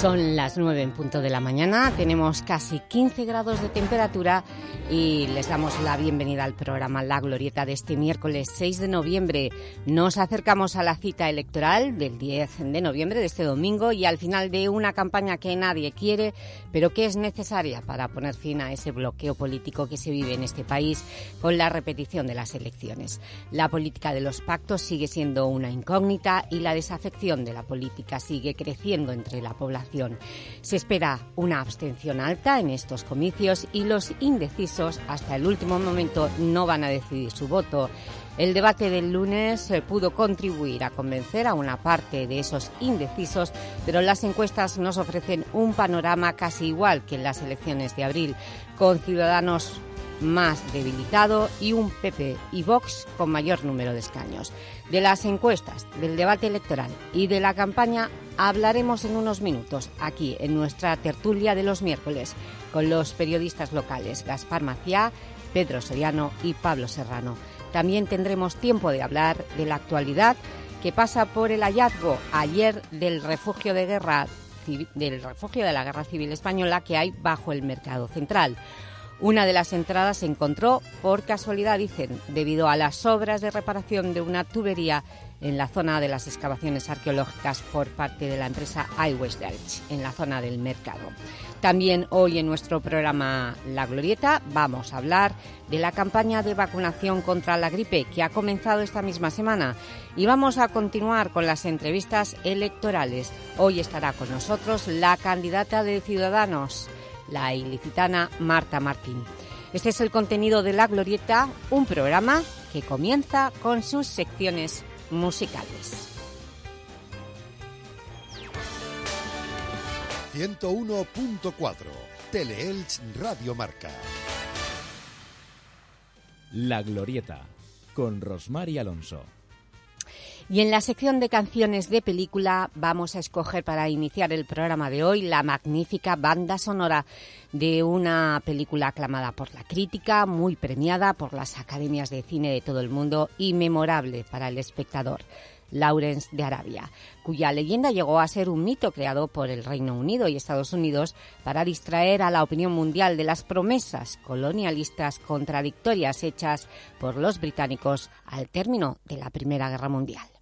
Son las 9 en punto de la mañana, tenemos casi 15 grados de temperatura y les damos la bienvenida al programa La Glorieta de este miércoles 6 de noviembre. Nos acercamos a la cita electoral del 10 de noviembre de este domingo y al final de una campaña que nadie quiere, pero que es necesaria para poner fin a ese bloqueo político que se vive en este país con la repetición de las elecciones. La política de los pactos sigue siendo una incógnita y la desafección de la política sigue creciendo entre la población. Se espera una abstención alta en estos comicios y los indecisos hasta el último momento no van a decidir su voto. El debate del lunes eh, pudo contribuir a convencer a una parte de esos indecisos, pero las encuestas nos ofrecen un panorama casi igual que en las elecciones de abril, con Ciudadanos más debilitado y un PP y Vox con mayor número de escaños. De las encuestas, del debate electoral y de la campaña hablaremos en unos minutos aquí en nuestra tertulia de los miércoles con los periodistas locales Gaspar Maciá, Pedro Soriano y Pablo Serrano. También tendremos tiempo de hablar de la actualidad que pasa por el hallazgo ayer del refugio de guerra del refugio de la Guerra Civil Española que hay bajo el Mercado Central. Una de las entradas se encontró, por casualidad dicen, debido a las obras de reparación de una tubería en la zona de las excavaciones arqueológicas por parte de la empresa iWest en la zona del mercado. También hoy en nuestro programa La Glorieta vamos a hablar de la campaña de vacunación contra la gripe que ha comenzado esta misma semana y vamos a continuar con las entrevistas electorales. Hoy estará con nosotros la candidata de Ciudadanos, la ilicitana Marta Martín. Este es el contenido de La Glorieta, un programa que comienza con sus secciones musicales. 101.4 Teleelch Radio Marca. La Glorieta con Rosmar Alonso. Y en la sección de canciones de película vamos a escoger para iniciar el programa de hoy la magnífica banda sonora de una película aclamada por la crítica, muy premiada por las academias de cine de todo el mundo y memorable para el espectador. Lawrence de Arabia, cuya leyenda llegó a ser un mito creado por el Reino Unido y Estados Unidos para distraer a la opinión mundial de las promesas colonialistas contradictorias hechas por los británicos al término de la Primera Guerra Mundial.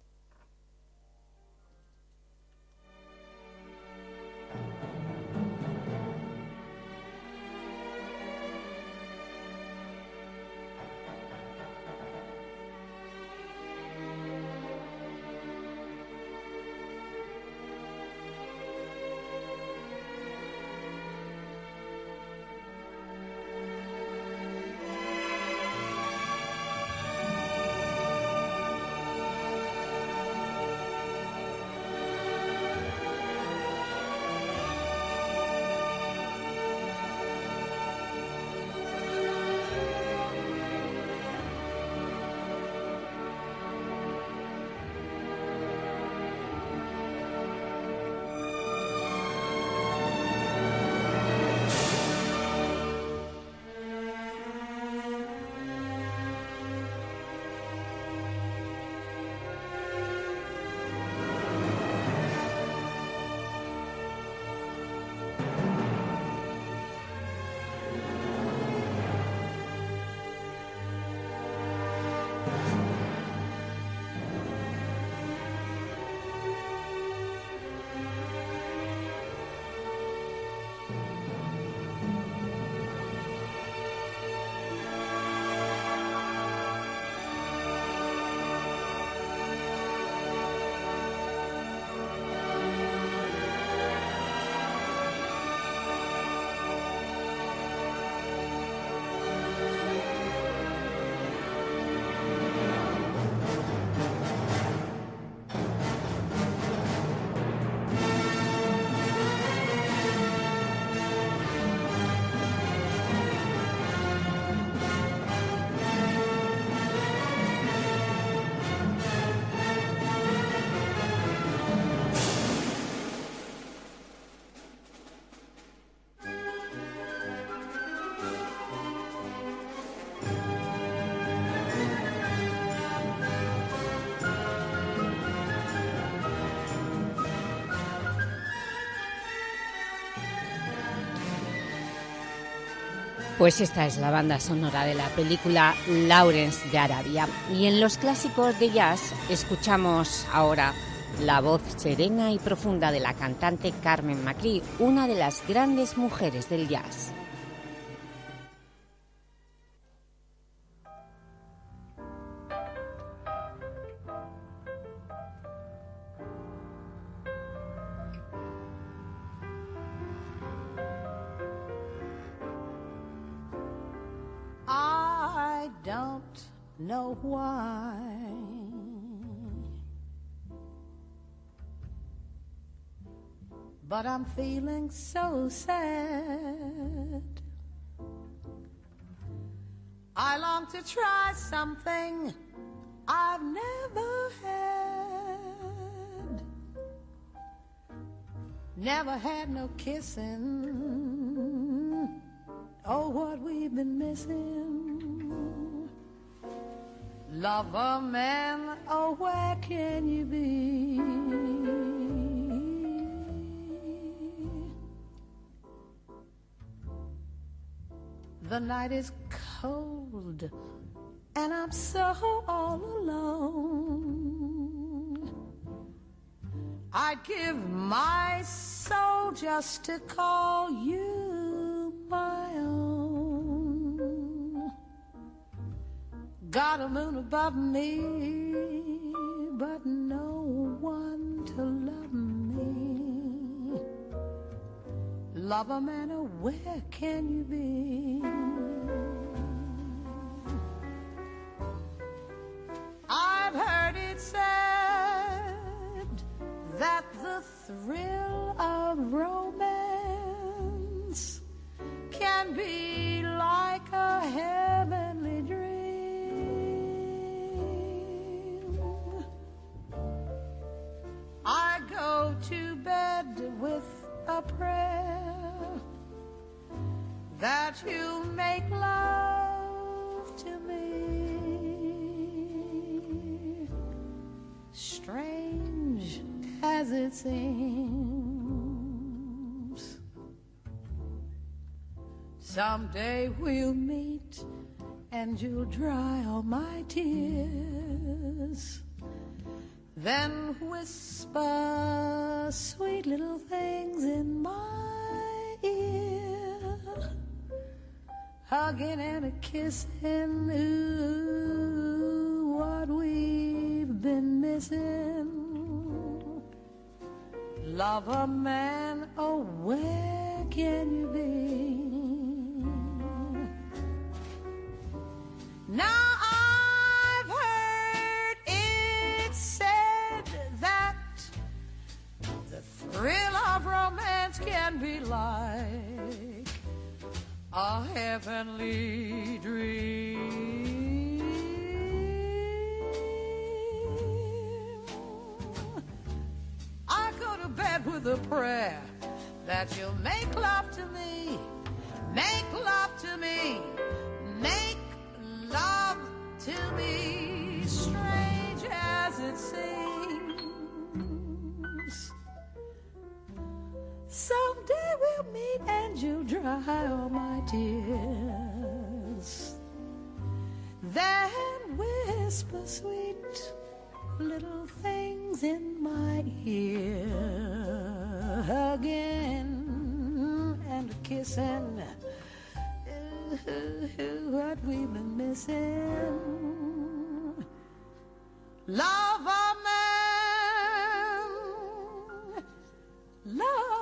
Pues esta es la banda sonora de la película Lawrence de Arabia. Y en los clásicos de jazz escuchamos ahora la voz serena y profunda de la cantante Carmen Macri, una de las grandes mujeres del jazz. But I'm feeling so sad. I long to try something I've never had. Never had no kissing. Oh, what we've been missing. Lover man, oh where can you be? The night is cold and I'm so all alone. I'd give my soul just to call you my own. Got a moon above me, but Lover man, oh, where can you be? I've heard it said that the thrill of romance can be that you make love to me. Strange as it seems, someday we'll meet and you'll dry all my tears. Then whisper sweet little things in my Hugging and a kissing, ooh, what we've been missing. Lover man, oh, where can you be? Now I've heard it said that the thrill of romance can be like a heavenly dream. I go to bed with a prayer that you'll make love to me, make love to me, make love to me, strange as it seems. Someday we'll meet and you'll dry all my tears. Then whisper sweet little things in my ear again and kissing. what we've been missing. Love a man, love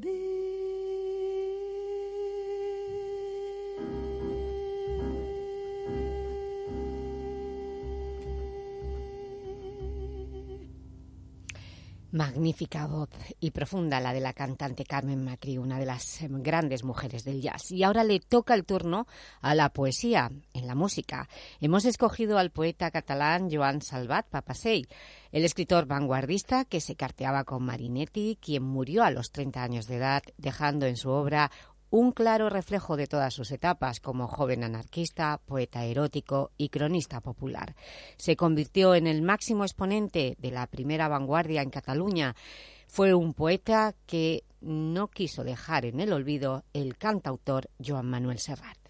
be Magnífica voz y profunda la de la cantante Carmen Macri, una de las em, grandes mujeres del jazz. Y ahora le toca el turno a la poesía, en la música. Hemos escogido al poeta catalán Joan Salvat Papasei, el escritor vanguardista que se carteaba con Marinetti, quien murió a los 30 años de edad, dejando en su obra un claro reflejo de todas sus etapas como joven anarquista, poeta erótico y cronista popular. Se convirtió en el máximo exponente de la primera vanguardia en Cataluña. Fue un poeta que no quiso dejar en el olvido el cantautor Joan Manuel Serrat.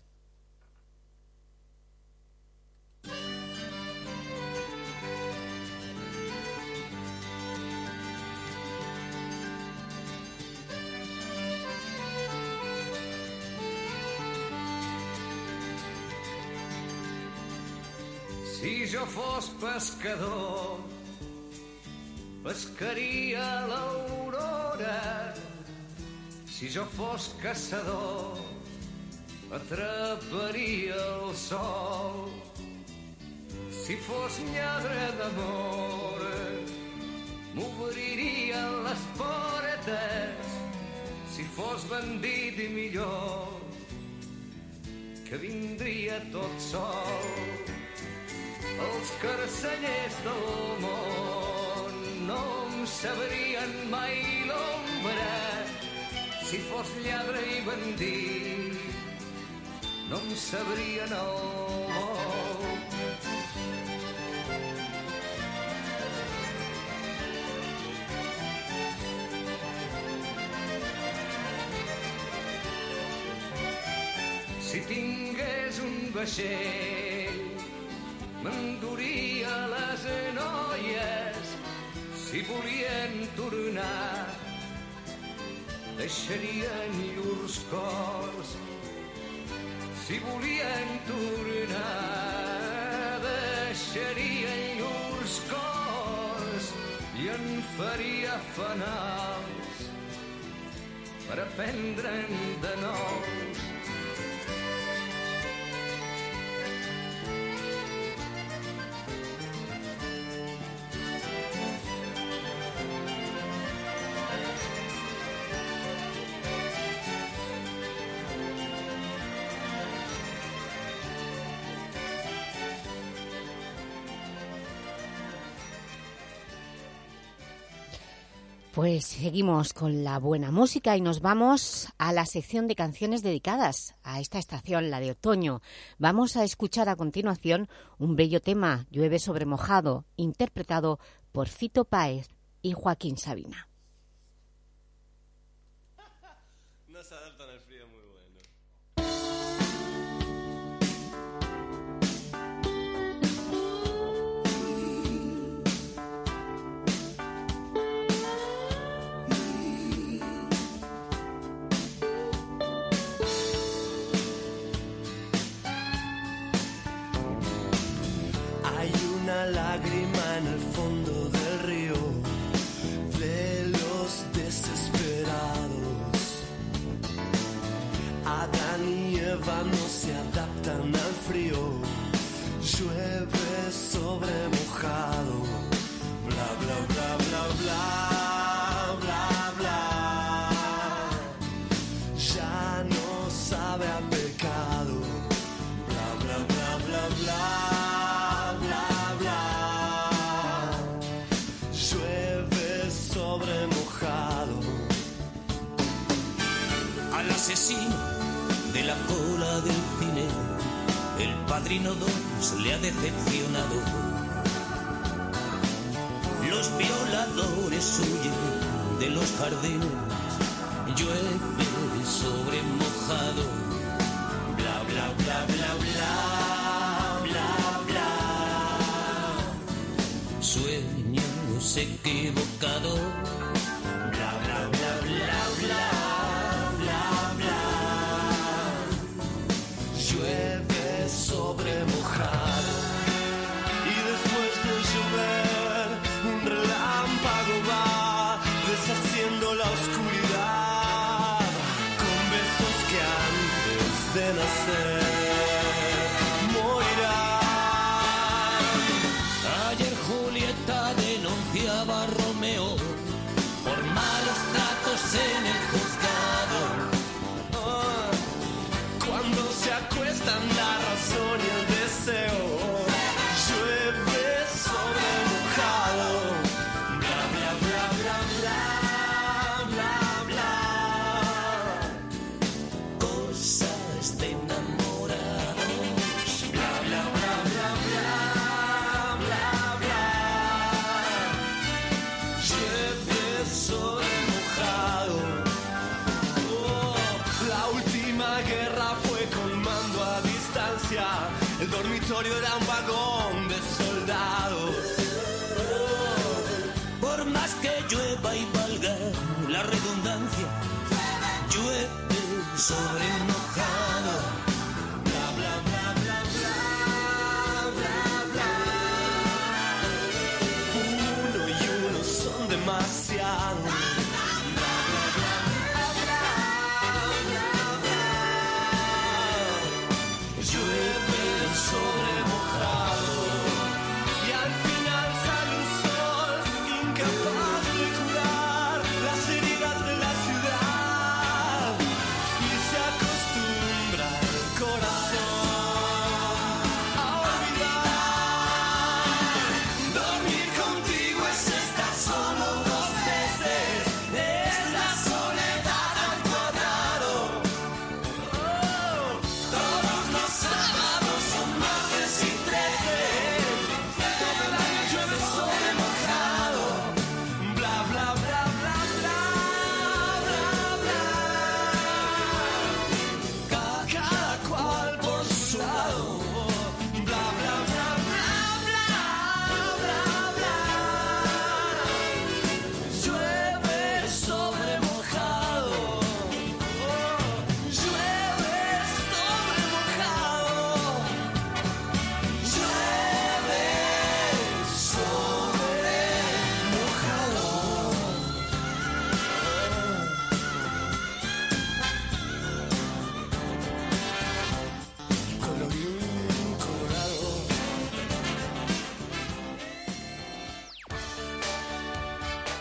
Si jo fos pescador, pescaria l'aurora. Si jo fos caçador, atraparia el sol. Si fos lladre d'amor, m'obriria les portes. Si fos bandit i millor, que vindria tot sol. Els carcellers del món no em sabrien mai l'ombra si fos lladre i bandit no em sabrien el món. Si tingués un vaixell m'enduria les noies si volien tornar. Deixarien llurs cors si volien tornar. Deixarien llurs cors i en faria fanals per aprendre'n de nous Pues seguimos con la buena música y nos vamos a la sección de canciones dedicadas a esta estación, la de otoño. Vamos a escuchar a continuación un bello tema, Llueve sobre mojado, interpretado por Fito Páez y Joaquín Sabina. Una asesino de la cola del cine. El padrino 2 le ha decepcionado. Los violadores huyen de los jardines. Llueve sobre mojado. Bla bla bla bla bla bla bla. Sueños equivocados.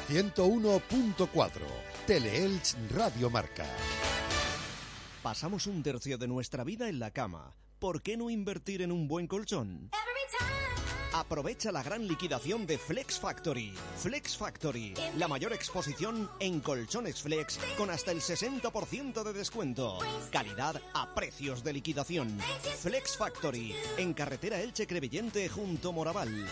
...101.4... Teleelch Radio Marca. Pasamos un tercio de nuestra vida en la cama. ¿Por qué no invertir en un buen colchón? Aprovecha la gran liquidación de Flex Factory. Flex Factory, la mayor exposición en colchones flex con hasta el 60% de descuento. Calidad a precios de liquidación. Flex Factory, en carretera Elche Crevillente junto Moraval.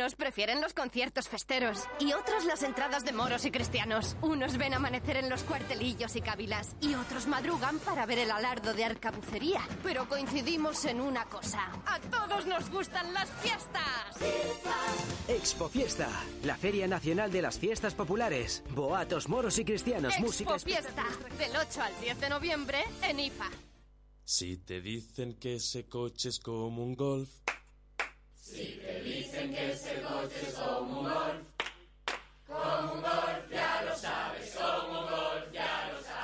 Unos prefieren los conciertos festeros y otros las entradas de moros y cristianos. Unos ven amanecer en los cuartelillos y cavilas y otros madrugan para ver el alardo de arcabucería. Pero coincidimos en una cosa. A todos nos gustan las fiestas. Expo Fiesta, la Feria Nacional de las Fiestas Populares. Boatos, moros y cristianos, Expo música... Fiesta, del 8 al 10 de noviembre en IFA. Si te dicen que ese coche es como un golf, Si te dicen que ese coche es como un golf, como un golf, ya lo sabes, como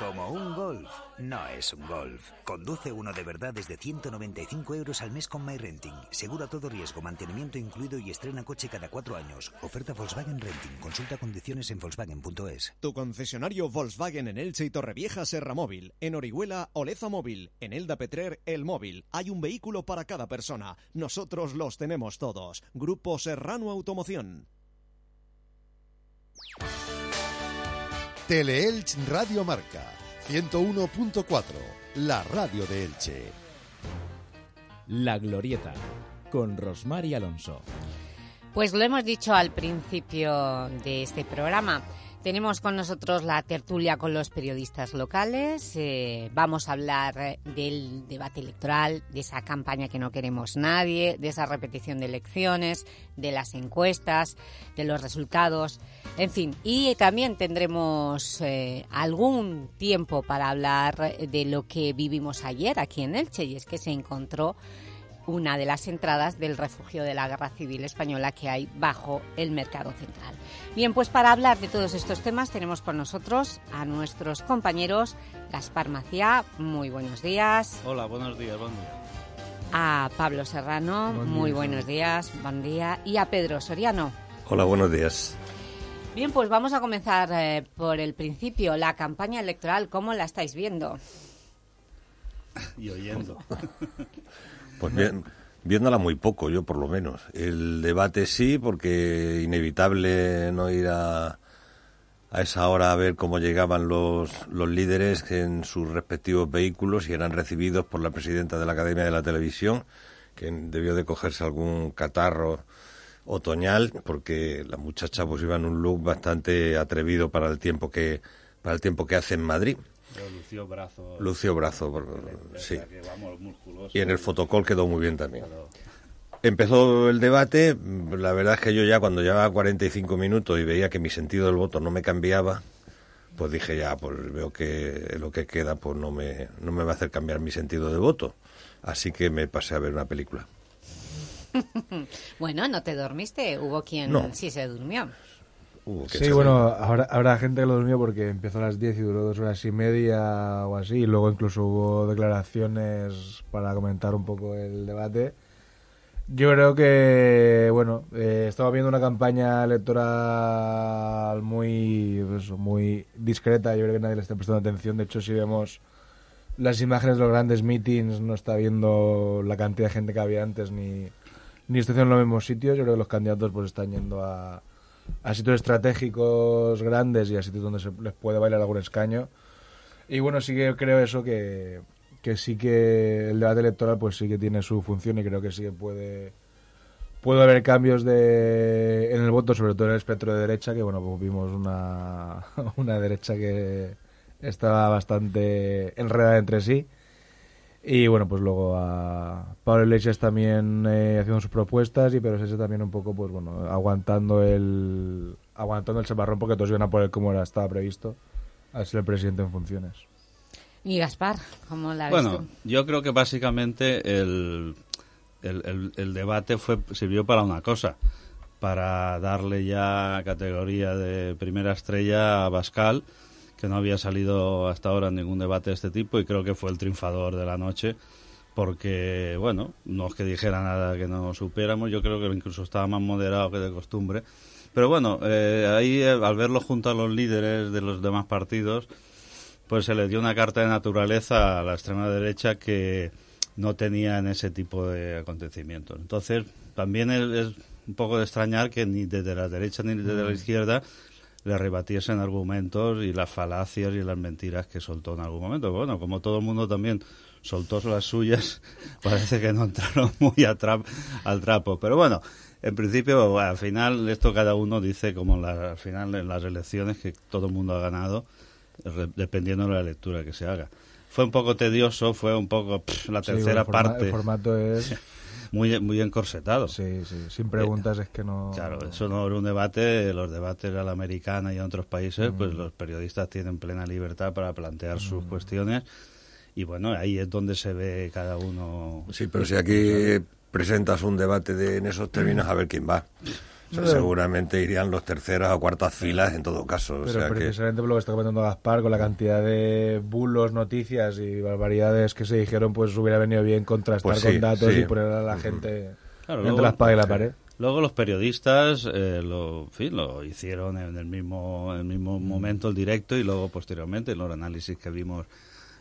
Como un golf, no es un golf. Conduce uno de verdad desde 195 euros al mes con MyRenting. Seguro a todo riesgo, mantenimiento incluido y estrena coche cada cuatro años. Oferta Volkswagen Renting. Consulta condiciones en Volkswagen.es. Tu concesionario Volkswagen en Elche y Torrevieja Serra Móvil. En Orihuela, Oleza Móvil. En Elda Petrer, El Móvil. Hay un vehículo para cada persona. Nosotros los tenemos todos. Grupo Serrano Automoción. Teleelch Radio Marca 101.4, la radio de Elche. La Glorieta, con Rosmar y Alonso. Pues lo hemos dicho al principio de este programa. Tenemos con nosotros la tertulia con los periodistas locales. eh, vamos a hablar eh, del debate electoral, de esa campaña que no queremos nadie, de esa repetición de elecciones, de las encuestas, de los resultados, en fin. Y también tendremos eh, algún tiempo para hablar de lo que vivimos ayer aquí en Elche, y es que se encontró una de las entradas del refugio de la Guerra Civil Española que hay bajo el Mercado Central. Bien, pues para hablar de todos estos temas tenemos con nosotros a nuestros compañeros Gaspar Maciá, muy buenos días, Hola, buenos días, buen día. a Pablo Serrano, Buen día, muy buenos días, buen día, y a Pedro Soriano. Hola, buenos días. Bien, pues vamos a comenzar eh, por el principio, la campaña electoral, ¿cómo la estáis viendo? Y oyendo. Pues bien, viéndola muy poco, yo por lo menos. El debate sí, porque inevitable no ir a, a esa hora a ver cómo llegaban los, los líderes en sus respectivos vehículos y eran recibidos por la presidenta de la Academia de la Televisión, que debió de cogerse algún catarro otoñal, porque la muchacha pues iba en un look bastante atrevido para el tiempo que, para el tiempo que hace en Madrid. Pero lució brazo. Lució brazo, sí. sea que, vamos, musculoso. Y en el fotocall quedó muy bien también. Empezó el debate, la verdad es que yo ya cuando llevaba 45 minutos y veía que mi sentido del voto no me cambiaba, pues dije ya, pues veo que lo que queda pues no me, no me va a hacer cambiar mi sentido de voto. Así que me pasé a ver una película. bueno, ¿no te dormiste? Hubo quien No. sí se durmió. Que Sí, bueno, habrá, habrá gente que lo durmió porque empezó a las 10 y duró dos horas y media o así. Y luego incluso hubo declaraciones para comentar un poco el debate. Yo creo que, bueno, eh, estamos viendo una campaña electoral muy, pues, muy discreta. Yo creo que nadie le está prestando atención. De hecho, si vemos las imágenes de los grandes meetings, no está viendo la cantidad de gente que había antes ni, ni está en los mismos sitios. Yo creo que los candidatos pues están yendo a, a sitios estratégicos grandes y a sitios donde se les puede bailar algún escaño. Y bueno, sí que creo eso que, que sí que el debate electoral pues sí que tiene su función y creo que sí que puede puede haber cambios de en el voto, sobre todo en el espectro de derecha, que bueno, pues vimos una, una derecha que estaba bastante enredada entre sí. Y bueno, pues luego a Pablo Iglesias también eh, haciendo sus propuestas y Pedro Sánchez también un poco, pues bueno, aguantando el aguantando el separrón porque todos iban a poner como era, estaba previsto a ser el presidente en funciones. Y Gaspar, ¿cómo la ves Bueno, tú? yo creo que básicamente el, el, el- el debate fue sirvió para una cosa, para darle ya categoría de primera estrella a Bascal, que no había salido hasta ahora en ningún debate de este tipo y creo que fue el triunfador de la noche porque, bueno, no es que dijera nada que no supiéramos, yo creo que incluso estaba más moderado que de costumbre. Pero bueno, eh, ahí eh, al verlo junto a los líderes de los demás partidos, pues se le dio una carta de naturaleza a la extrema derecha que no tenía en ese tipo de acontecimientos. Entonces, también es, es un poco de extrañar que ni desde la derecha ni desde la Mm. izquierda le rebatiesen argumentos y las falacias y las mentiras que soltó en algún momento. Bueno, como todo el mundo también soltó las suyas, parece que no entraron muy a al trapo. Pero bueno, en principio, al final, esto cada uno dice, como la- al final en las elecciones, que todo el mundo ha ganado, re- dependiendo de la lectura que se haga. Fue un poco tedioso, fue un poco pff, la Sí, tercera bueno, el forma- parte. el formato es- muy, muy encorsetado. Sí, sí, sin preguntas es que no... Claro, eso no era un debate, los debates a la americana y en otros países, pues Mm. los periodistas tienen plena libertad para plantear sus Mm. cuestiones y bueno, ahí es donde se ve cada uno. Sí, pero si aquí presentas un debate de, en esos términos, a ver quién va. O sea, Pero- seguramente irían los terceras o cuartas filas en todo caso. O Pero sea que, precisamente por lo que está comentando Gaspar, con la cantidad de bulos, noticias y barbaridades que se dijeron, pues hubiera venido bien contrastar Pues sí, con datos sí. y poner a la gente Claro, entre luego- la espada y la pared. Luego los periodistas eh, lo, en fin, lo hicieron en el mismo, en el mismo Mm. momento, el directo, y luego posteriormente en los análisis que vimos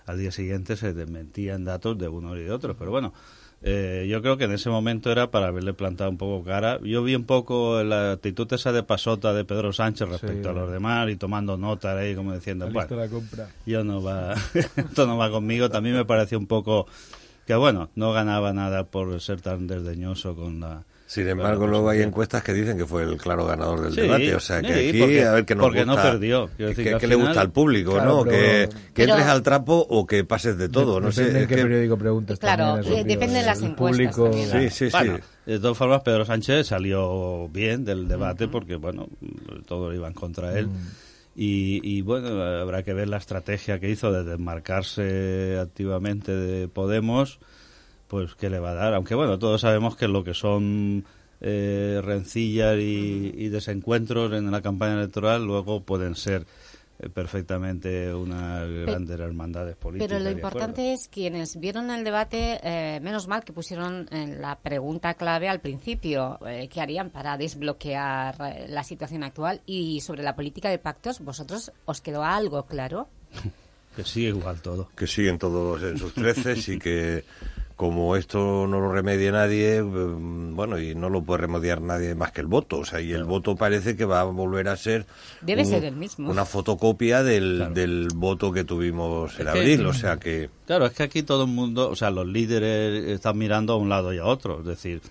al día siguiente se desmentían datos de uno y de otro. Pero bueno, eh, yo creo que en ese momento era para haberle plantado un poco cara. Yo vi un poco la actitud esa de pasota de Pedro Sánchez respecto Sí. a los demás y tomando nota ahí como diciendo, bueno, la compra. yo no va, esto no va conmigo. También me pareció un poco que bueno, no ganaba nada por ser tan desdeñoso con la... Sin embargo, luego hay encuestas que dicen que fue el claro ganador del Sí, debate. O sea, que sí, aquí, porque- a ver qué nos porque no gusta, perdió. Quiero que- decir que, que al que le gusta al público, Claro, ¿no? pero- Que, que entres Pero- al trapo o que pases de todo. No Depende sé, es qué que- periódico preguntes Claro, también, eh, depende de las el encuestas público-. Sí, sí, Bueno, sí. de todas formas, Pedro Sánchez salió bien del debate porque, bueno, todo iba en contra él. Y, y, bueno, habrá que ver la estrategia que hizo de desmarcarse activamente de Podemos, pues qué le va a dar. Aunque, bueno, todos sabemos que lo que son eh, rencillas y, y desencuentros en la campaña electoral luego pueden ser eh, perfectamente unas grandes hermandades políticas. Pero lo importante es quienes vieron el debate, eh, menos mal que pusieron eh, la pregunta clave al principio, eh, ¿qué harían para desbloquear eh, la situación actual? Y sobre la política de pactos, ¿vosotros os quedó algo claro? Que sigue igual todo. que siguen todos en sus treces y que como esto no lo remedie nadie, mm, bueno, y no lo puede remediar nadie más que el voto. O sea, y el voto parece que va a volver a ser... Debe un- ser el mismo. Una fotocopia del, del voto que tuvimos en Es que- abril. O sea que... Claro, es que aquí todo el mundo, o sea, los líderes están mirando a un lado y a otro. Es decir,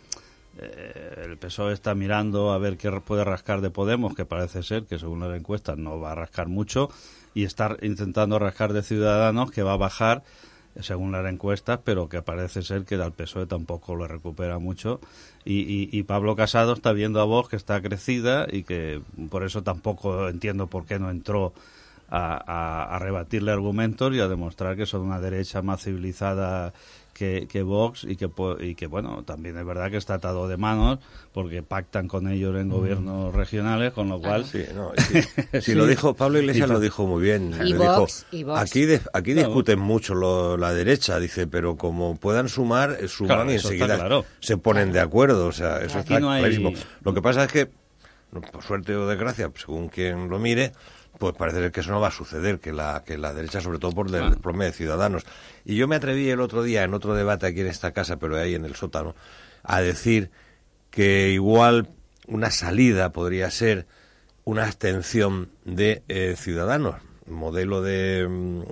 eh, el PSOE está mirando a ver qué puede rascar de Podemos, que parece ser que según las encuestas no va a rascar mucho, y está intentando rascar de Ciudadanos, que va a bajar según las encuestas, pero que parece ser que al PSOE tampoco lo recupera mucho. Y, Pablo Casado está viendo a Vox que está crecida y que por eso tampoco entiendo por qué no entró a- a rebatirle argumentos y a demostrar que son una derecha más civilizada que, que Vox y que, po- y que, bueno, también es verdad que está atado de manos porque pactan con ellos en gobiernos regionales, con lo cual... Sí, no, sí. Sí, lo dijo Pablo Iglesias, lo dijo muy bien. Y Vox, dijo, y Vox. Aquí, de- aquí Claro. discuten mucho lo- la derecha, dice, pero como puedan sumar, eh, suman Claro, y enseguida claro. se ponen de acuerdo. O sea, eso Aquí está no hay- clarísimo. Lo que pasa es que, por suerte o desgracia, según quien lo mire, pues parece ser que eso no va a suceder, que la, que la derecha, sobre todo por el problema de ciudadanos. Y yo me atreví el otro día, en otro debate aquí en esta casa, pero ahí en el sótano, a decir que igual una salida podría ser una abstención de eh, ciudadanos, modelo de mm,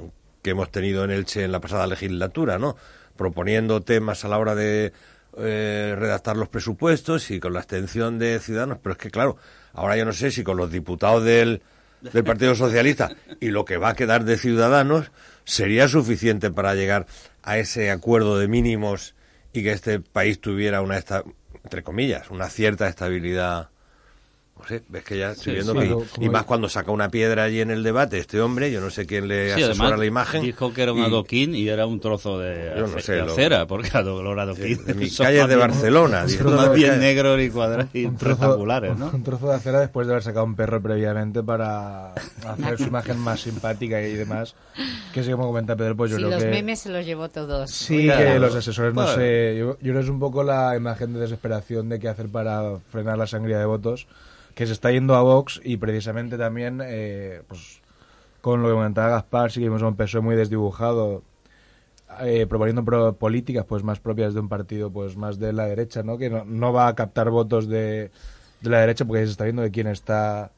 que hemos tenido en Elche en la pasada legislatura, ¿no? Proponiendo temas a la hora de eh, redactar los presupuestos y con la abstención de ciudadanos, pero es que claro, ahora yo no sé si con los diputados del, del Partido Socialista y lo que va a quedar de ciudadanos sería suficiente para llegar a ese acuerdo de mínimos y que este país tuviera una esta, entre comillas, una cierta estabilidad. No sé, ves que ya estoy Sí, viendo sí. que Como- y más cuando saca una piedra allí en el debate este hombre, yo no sé quién le Sí, asesora además, la imagen. Dijo que era un y- adoquín y era un trozo de, Yo no sé, de lo- acera, porque lo- los adoquines de mis calles de Barcelona. Son más No, bien negros y cuadrados y un trozo, rectangulares, ¿no? un trozo de acera después de haber sacado un perro previamente para hacer su imagen más simpática y demás. Que sí, como comenta Pedro, pues yo creo los que... memes se los llevó todos. Sí, que los asesores, no Bueno. sé, yo, yo creo que es un poco la imagen de desesperación de qué hacer para frenar la sangría de votos, que se está yendo a Vox y precisamente también, eh, pues con lo que comentaba Gaspar, sí que vimos a un PSOE muy desdibujado, eh, proponiendo pro- políticas pues más propias de un partido pues más de la derecha, ¿no? Que no, no va a captar votos de, de la derecha porque se está viendo de quién está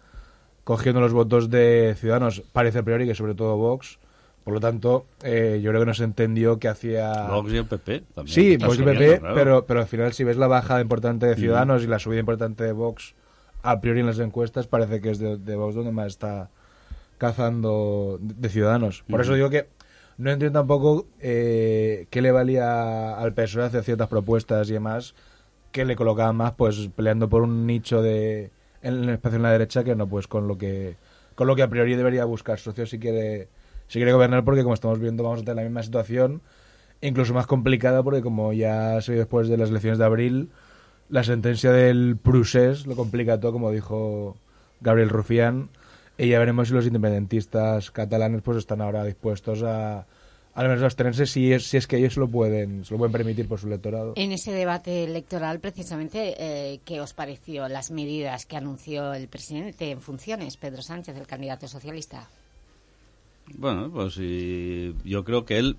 cogiendo los votos de Ciudadanos, parece a priori que sobre todo Vox. Por lo tanto, eh, yo creo que no se entendió que hacía... Vox y el PP también. Sí, Vox y subiendo, PP, pero, pero al final si ves la bajada importante de Mm. Ciudadanos y la subida importante de Vox, a priori en las encuestas parece que es de, de Vox donde más está cazando de, Ciudadanos. Por eso digo que no entiendo tampoco eh, qué le valía al PSOE hacer ciertas propuestas y demás que le colocaban más pues peleando por un nicho de en el espacio en la derecha que no pues con lo que con lo que a priori debería buscar socios si quiere si quiere gobernar porque como estamos viendo vamos a tener la misma situación incluso más complicada porque como ya se vio después de las elecciones de abril la sentencia del Prusés lo complica todo como dijo Gabriel Rufián y ya veremos si los independentistas catalanes pues están ahora dispuestos a al menos a abstenerse si es, si es que ellos se lo pueden se lo pueden permitir por su electorado En ese debate electoral, precisamente, eh, ¿qué os pareció las medidas que anunció el presidente en funciones, Pedro Sánchez, el candidato socialista? Bueno, pues y yo creo que él,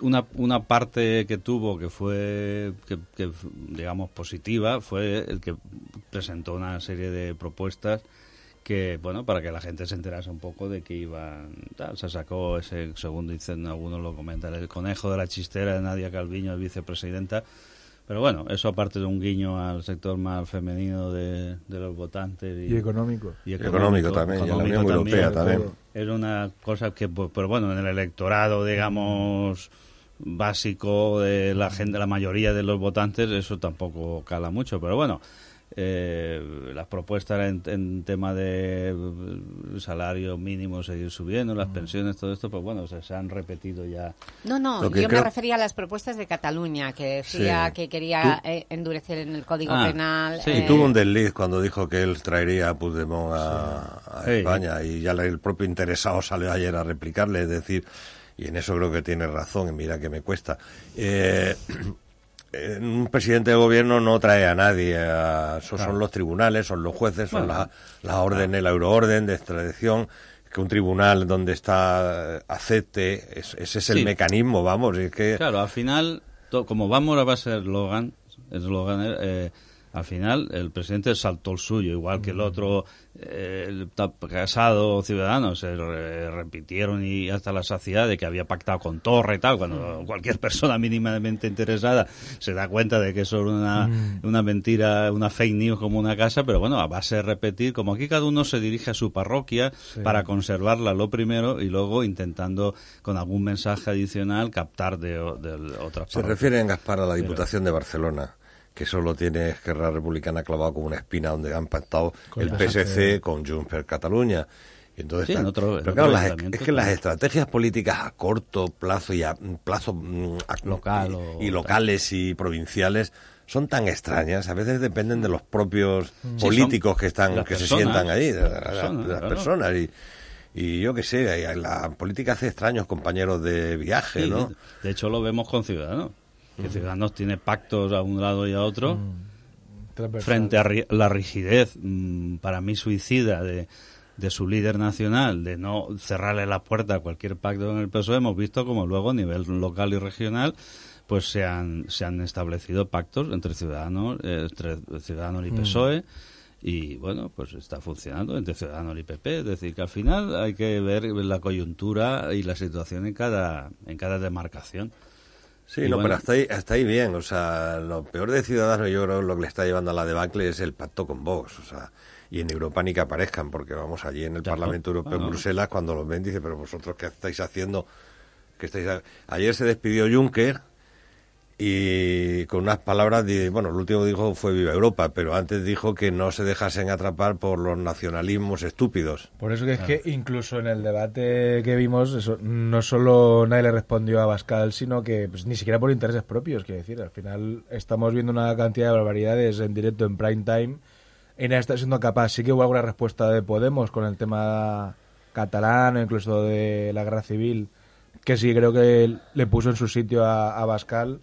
una, una parte que tuvo que fue, que, que, digamos, positiva, fue el que presentó una serie de propuestas que, bueno, para que la gente se enterase un poco de que iban, tal, se sacó ese, según dicen algunos lo comentan, el conejo de la chistera de Nadia Calviño, vicepresidenta, pero bueno, eso aparte de un guiño al sector más femenino de, de los votantes. Y económico. Y Económico también, y a la Unión Europea también. Era una cosa que, pues, pero bueno, en el electorado, digamos, básico de la gente, la mayoría de los votantes, eso tampoco cala mucho, pero bueno. Eh, las propuestas en, en tema de eh, salario mínimo seguir subiendo, las pensiones, todo esto, pues bueno, se, se han repetido ya. No, no, yo creo- me refería a las propuestas de Cataluña, que decía Sí. que quería eh, endurecer en el Código Ah, Penal. Y eh, tuvo un desliz cuando dijo que él traería a Puigdemont a, a Sí. España y ya el propio interesado salió ayer a replicarle, es decir, y en eso creo que tiene razón, y mira que me cuesta. Eh, eh, un presidente de gobierno no trae a nadie, a- Claro. son los tribunales, son los jueces, son Bueno. las las órdenes, la euroorden de extradición, que un tribunal donde está eh, acepte, es- ese es el Sí. mecanismo, vamos, es que... Claro, al final, to- como vamos a base de eslogan, eslogan, eh, Al final, el presidente saltó el suyo, igual que el otro, eh, el casado Ciudadanos, se re- repitieron y hasta la saciedad de que había pactado con Torre y tal, cuando cualquier persona mínimamente interesada se da cuenta de que eso es una, Mm. una mentira, una fake news como una casa, pero bueno, a base de repetir, como aquí cada uno se dirige a su parroquia Sí. para conservarla lo primero y luego intentando con algún mensaje adicional captar de, de otras Se parroquias. refieren, Gaspar, a la Pero- Diputación de Barcelona, que solo tiene Esquerra Republicana clavado como una espina donde han pactado Con el PSC con Junts per Cataluña. Y entonces Sí, están- en otro- en pero otro claro, las- ayuntamiento es que las estrategias políticas a corto plazo y a mm, plazo mm, a- Local y, locales y provinciales son tan extrañas, a veces dependen de los propios Sí, políticos que están que se sientan ahí, de, personas, de las claro. personas y y yo qué sé, la política hace extraños compañeros de viaje, Sí, ¿no? De hecho, lo vemos con Ciudadanos. Que Ciudadanos tiene pactos a un lado y a otro Transversal. frente a ri- la rigidez, mm, para mí suicida, de, de su líder nacional, de no cerrarle la puerta a cualquier pacto en el PSOE. Hemos visto como luego a nivel local y regional pues se han, se han establecido pactos entre Ciudadanos, eh, entre Ciudadanos y Mm. PSOE. Y bueno, pues está funcionando entre Ciudadanos y PP. Es decir, que al final hay que ver la coyuntura y la situación en cada, en cada demarcación. Sí, Y no, bueno, pero hasta ahí, hasta ahí bien. O sea, lo peor de Ciudadanos, yo creo, lo que le está llevando a la debacle es el pacto con Vox. O sea, y en Europa ni que aparezcan, porque vamos allí en el. Parlamento Europeo en. Bruselas, cuando los ven, dice, pero vosotros, ¿qué estáis haciendo? ¿Qué estáis ha-?". Ayer se despidió Juncker y con unas palabras, de, bueno, lo último que dijo fue Viva Europa, pero antes dijo que no se dejasen atrapar por los nacionalismos estúpidos. Por eso que es que incluso en el debate que vimos, eso, no solo nadie le respondió a Bascal, sino que pues, ni siquiera por intereses propios, quiero decir. Al final estamos viendo una cantidad de barbaridades en directo en prime time y nadie está siendo capaz. Sí que hubo alguna respuesta de Podemos con el tema catalán o incluso de la guerra civil, que sí creo que le puso en su sitio a, a Bascal,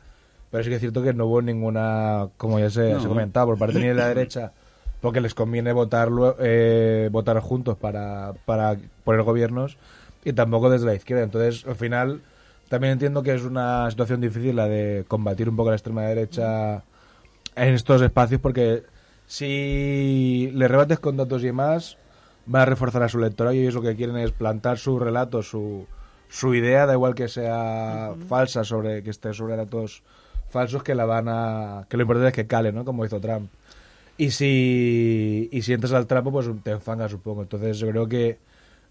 pero sí que es cierto que no hubo ninguna, como ya se, No. se comentaba, por parte ni de la derecha porque les conviene votar eh, votar juntos para, para poner gobiernos y tampoco desde la izquierda. Entonces, al final, también entiendo que es una situación difícil la de combatir un poco a la extrema derecha en estos espacios porque si le rebates con datos y demás, va a reforzar a su electorado y ellos lo que quieren es plantar su relato, su, su idea, da igual que sea falsa, sobre que esté sobre datos falsos, que la van a... que lo importante es que cale, ¿no? Como hizo Trump. Y si, y si entras al trapo, pues te enfangas, supongo. Entonces yo creo que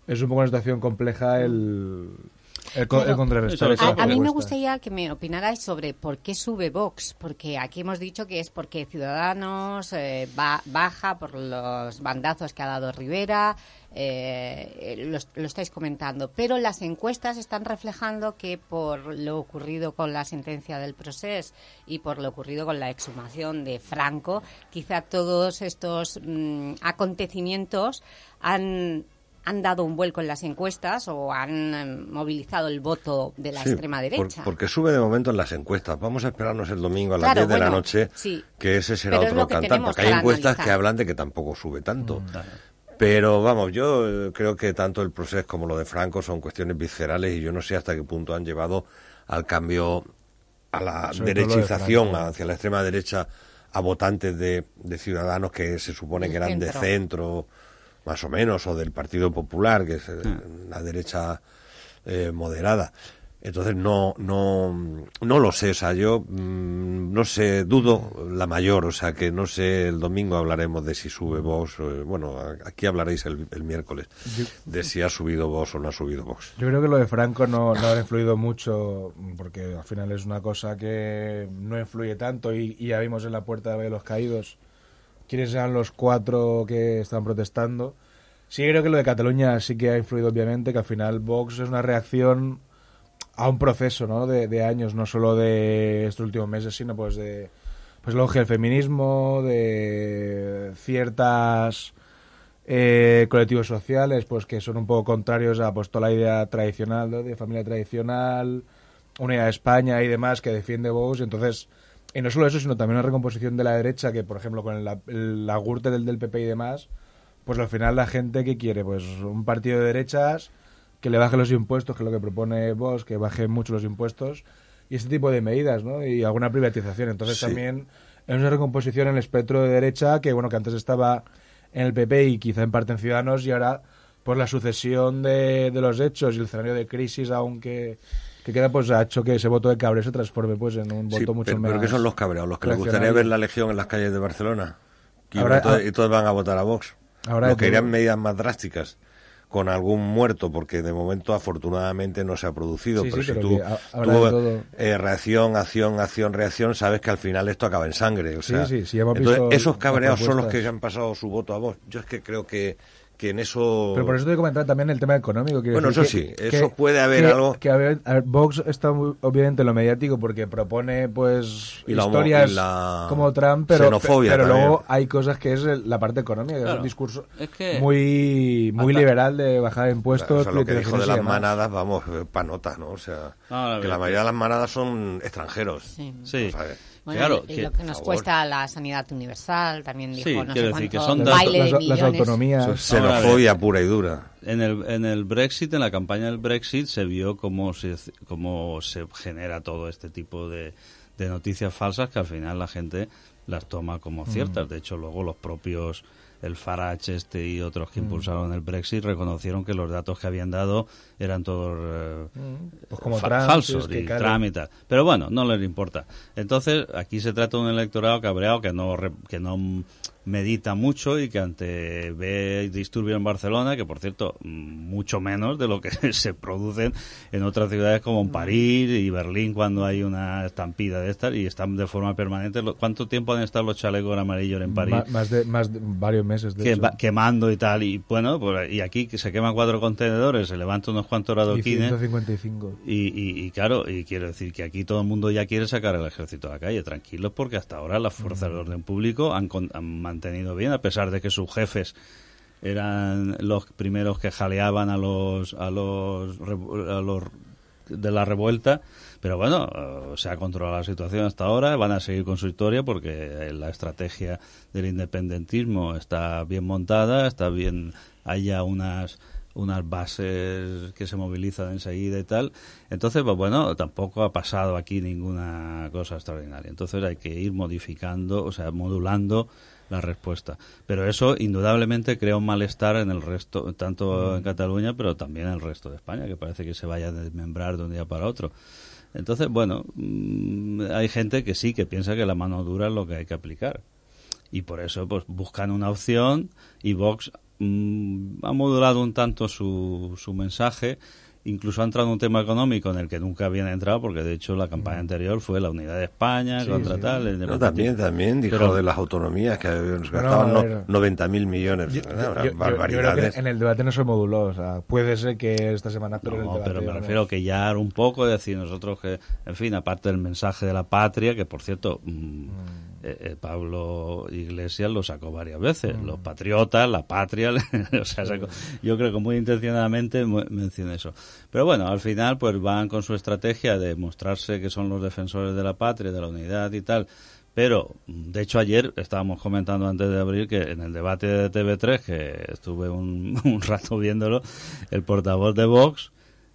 es un poco una situación compleja el, el, co- el contrarrestar. A, a mí me gustaría que me opinarais sobre por qué sube Vox, porque aquí hemos dicho que es porque Ciudadanos eh, ba- baja por los bandazos que ha dado Rivera, eh, lo, lo estáis comentando, pero las encuestas están reflejando que por lo ocurrido con la sentencia del proceso y por lo ocurrido con la exhumación de Franco, quizá todos estos mm, acontecimientos han han dado un vuelco en las encuestas o han eh, movilizado el voto de la Sí, extrema por- derecha. porque sube de momento en las encuestas. Vamos a esperarnos el domingo a las Claro, 10 de la noche, sí. que ese será otro tenemos porque hay encuestas analizar. que hablan de que tampoco sube tanto. Pero vamos, yo eh, creo que tanto el proceso como lo de Franco son cuestiones viscerales y yo no sé hasta qué punto han llevado al cambio, a la Sobre de derechización hacia la extrema derecha a votantes de, de ciudadanos que se supone que eran de centro. centro, más o menos, o del Partido Popular, que es eh, la derecha eh, moderada. Entonces no, no, no lo sé, o sea, yo mm, no sé, dudo la mayor, o sea, que no sé, el domingo hablaremos de si sube eh, bueno, aquí hablaréis el, el miércoles, de si ha subido Vox o no ha subido Vox. Yo creo que lo de Franco no, no ha influido mucho, porque al final es una cosa que no influye tanto y, y ya vimos en la puerta de los caídos quiénes eran los cuatro que están protestando. Sí creo que lo de Cataluña sí que ha influido obviamente, que al final Vox es una reacción a un proceso ¿no? de, de años, no solo de estos últimos meses, sino pues de pues luego del feminismo, de ciertas eh, colectivos sociales pues que son un poco contrarios a pues toda la idea tradicional ¿no? de familia tradicional unidad de España y demás que defiende Vox entonces y no solo eso sino también una recomposición de la derecha que por ejemplo con el, el agurte del, del PP y demás pues al final la gente que quiere pues un partido de derechas que le baje los impuestos que es lo que propone Vox que baje mucho los impuestos y este tipo de medidas ¿no? y alguna privatización entonces Sí. también es una recomposición en el espectro de derecha que, bueno, que antes estaba en el PP y quizá en parte en Ciudadanos y ahora por la sucesión de, de los hechos y el escenario de crisis aunque que queda pues ha hecho que ese voto de cabreo se transforme pues en un Sí, voto mucho pero, pero ¿qué son los cabreados? ¿Los que les gustaría ver la legión en las calles de Barcelona? Y, Ahora- todos, y todos van a votar a Vox. Ahora los que querían medidas más drásticas con algún muerto, porque de momento afortunadamente no se ha producido. Sí, pero sí, si pero tú, eh, reacción, acción, acción, reacción, sabes que al final esto acaba en sangre. O Sí, sea, sí, entonces, esos cabreados son los que han pasado su voto a Vox. Yo es que creo que, que en eso... Pero por eso te voy a comentar también el tema económico. Bueno, decir eso que- sí, que- eso puede haber que- algo- Que a ver, a ver, Vox está muy, obviamente en lo mediático porque propone pues Y la historias y la como Trump, pero, xenofobia pero también. luego hay cosas que es el- la parte económica, que es Claro, un discurso es que- muy muy Hasta- liberal de bajar impuestos. O sea, lo que dijo de las demás. manadas, vamos, para nota, ¿no? O sea, Ah, que la mayoría de las manadas son extranjeros. Sí. Sí. O sea, Bueno, Claro, y que- lo que nos favor. cuesta la sanidad universal, también dijo, Sí, no sé decir que cuánto, son baile de Las- las millones. autonomías. Eso es xenofobia pura y dura. En el, en el Brexit, en la campaña del Brexit, se vio cómo se, cómo se genera todo este tipo de, de noticias falsas que al final la gente las toma como ciertas. De hecho, luego los propios, el Farage este y otros que impulsaron el Brexit, reconocieron que los datos que habían dado eran todos eh, Pues como fa- Trump, falsos y. Trump y tal. Pero bueno, no les importa. Entonces, aquí se trata de un electorado cabreado que no, que no mm, medita mucho y que ante ve disturbios en Barcelona, que por cierto, mm, mucho menos de lo que se producen en otras ciudades como en París y Berlín cuando hay una estampida de estas y están de forma permanente. ¿Cuánto tiempo han estado los chalecos amarillos en París? Más de más de varios meses de hecho. quemando y tal y bueno pues, y aquí que se queman cuatro contenedores se levanta unos cuantos y adoquines 155. y, y, y claro, y quiero decir que aquí todo el mundo ya quiere sacar el ejército a la calle, tranquilos, porque hasta ahora las fuerzas de orden público han, han mantenido bien, a pesar de que sus jefes eran los primeros que jaleaban a los a los, a los de la revuelta, pero bueno, eh, se ha controlado la situación hasta ahora, van a seguir con su historia porque eh, la estrategia del independentismo está bien montada, está bien, hay ya unas unas bases que se movilizan enseguida y tal. Entonces, pues bueno, tampoco ha pasado aquí ninguna cosa extraordinaria. Entonces hay que ir modificando, o sea, modulando la respuesta. Pero eso indudablemente crea un malestar en el resto, tanto en Cataluña, pero también en el resto de España, que parece que se vaya a desmembrar de un día para otro. Entonces, bueno, mm, hay gente que sí, que piensa que la mano dura es lo que hay que aplicar. Y por eso, pues buscan una opción y Vox mm, ha modulado un tanto su, su mensaje. Incluso ha entrado en un tema económico en el que nunca habían entrado, porque de hecho la campaña anterior fue la unidad de España Sí, contra sí. tal. el No, también, también dijo Pero- de las autonomías que nos gastaban a no- ver. 90.000 millones. Yo, Una yo- yo- yo barbaridades. creo que en el debate no se moduló. O sea, puede ser que esta semana, pero en el No, debate pero me refiero que ya un poco, decir, nosotros que, en fin, aparte del mensaje de la patria, que por cierto, mm, eh, eh, Pablo Iglesias lo sacó varias veces, los patriotas, la patria, o sea, sacó- yo creo que muy intencionadamente menciona eso. Pero bueno, al final pues van con su estrategia de mostrarse que son los defensores de la patria, de la unidad y tal, pero, mm, de hecho, ayer estábamos comentando antes de abrir que en el debate de TV3, que estuve un, un rato viéndolo, el portavoz de Vox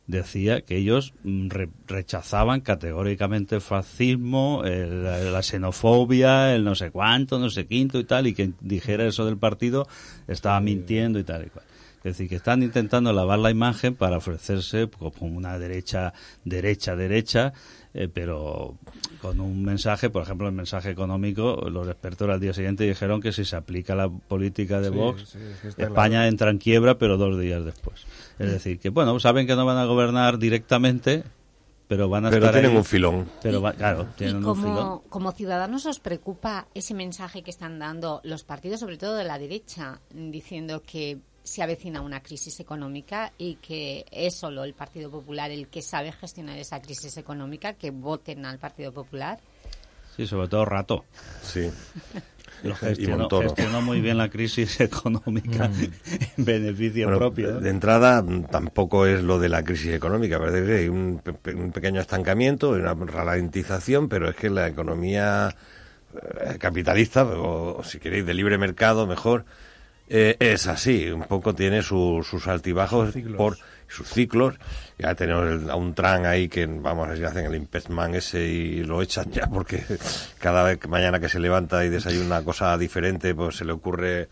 decía que ellos mm, re- rechazaban categóricamente el fascismo, el- la, xenofobia, el no sé cuánto, no sé quinto y tal, y que dijera eso del partido estaba mintiendo y tal y cual. Es decir, que están intentando lavar la imagen para ofrecerse como una derecha, derecha, derecha, eh, pero con un mensaje, por ejemplo, el mensaje económico, los expertos al día siguiente dijeron que si se aplica la política de Sí, Vox, sí, es que está España claro. entra en quiebra, pero dos días después. Es decir, que bueno, saben que no van a gobernar directamente, pero van a Pero estar tienen ahí. un filón. Pero va- claro, Y tienen un filón. como, como ciudadanos os preocupa ese mensaje que están dando los partidos, sobre todo de la derecha, diciendo que se avecina una crisis económica y que es solo el Partido Popular el que sabe gestionar esa crisis económica, que voten al Partido Popular. Sí, sobre todo Rato. Sí. Lo Y gestionó, Montoro. gestionó muy bien la crisis económica en beneficio Bueno, propio. ¿no? De entrada, mm, tampoco es lo de la crisis económica. Parece que hay un, un pequeño estancamiento, una ralentización, pero es que la economía eh, capitalista, o, o si queréis de libre mercado, mejor, Eh, es así, un poco tiene su- sus altibajos por sus ciclos. Ya tenemos el- a un tran ahí que, vamos, a ver si hacen el impedman ese y lo echan ya porque cada vez que mañana que se levanta y desayuna una cosa diferente, pues se le ocurre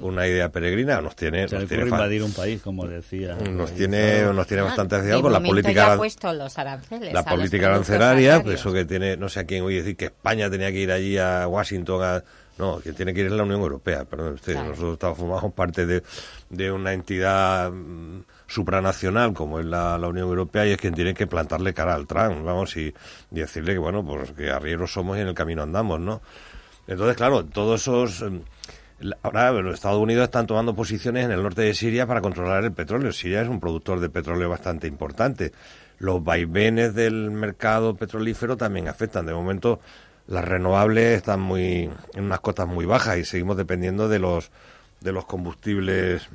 una idea peregrina. Nos tiene, Se le nos tiene, invadir un país, como decía. nos tiene, nos tiene bastante Ah, de ansiedad con la política. ya ha aran- puesto los aranceles la política arancelaria, pues eso que tiene, no sé a quién oye decir que España tenía que ir allí a Washington a... No, quien tiene que ir es la Unión Europea, perdón usted. Claro. Nosotros estamos formamos parte de, de una entidad mm, supranacional como es la, Unión Europea y es quien tiene que plantarle cara al Trump, vamos, y, y decirle que, bueno, pues que arrieros somos y en el camino andamos, ¿no? Entonces, claro, todos esos... mm, Ahora los Estados Unidos están tomando posiciones en el norte de Siria para controlar el petróleo. Siria es un productor de petróleo bastante importante. Los vaivenes del mercado petrolífero también afectan. De momento, las renovables están muy en unas cotas muy bajas y seguimos dependiendo de los de los combustibles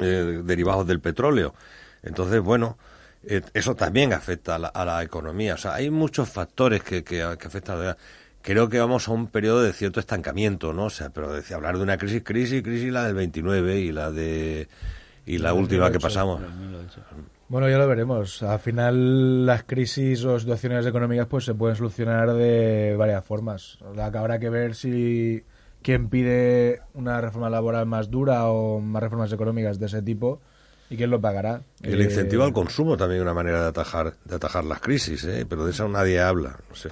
eh, derivados del petróleo. Entonces, bueno, eh, eso también afecta a la, a la economía. O sea, hay muchos factores que, que, que afectan a la Creo que vamos a un periodo de cierto estancamiento, ¿no? O sea, pero decía, hablar de una crisis, crisis, crisis, la del 29 y la de y la última que 2008. pasamos. Bueno, ya lo veremos. Al final las crisis o situaciones económicas pues se pueden solucionar de varias formas. O sea, que habrá que ver si quién pide una reforma laboral más dura o más reformas económicas de ese tipo y quién lo pagará. El Eh, incentivo al consumo también es una manera de atajar, de atajar las crisis, ¿eh? Pero de eso nadie habla, no sé.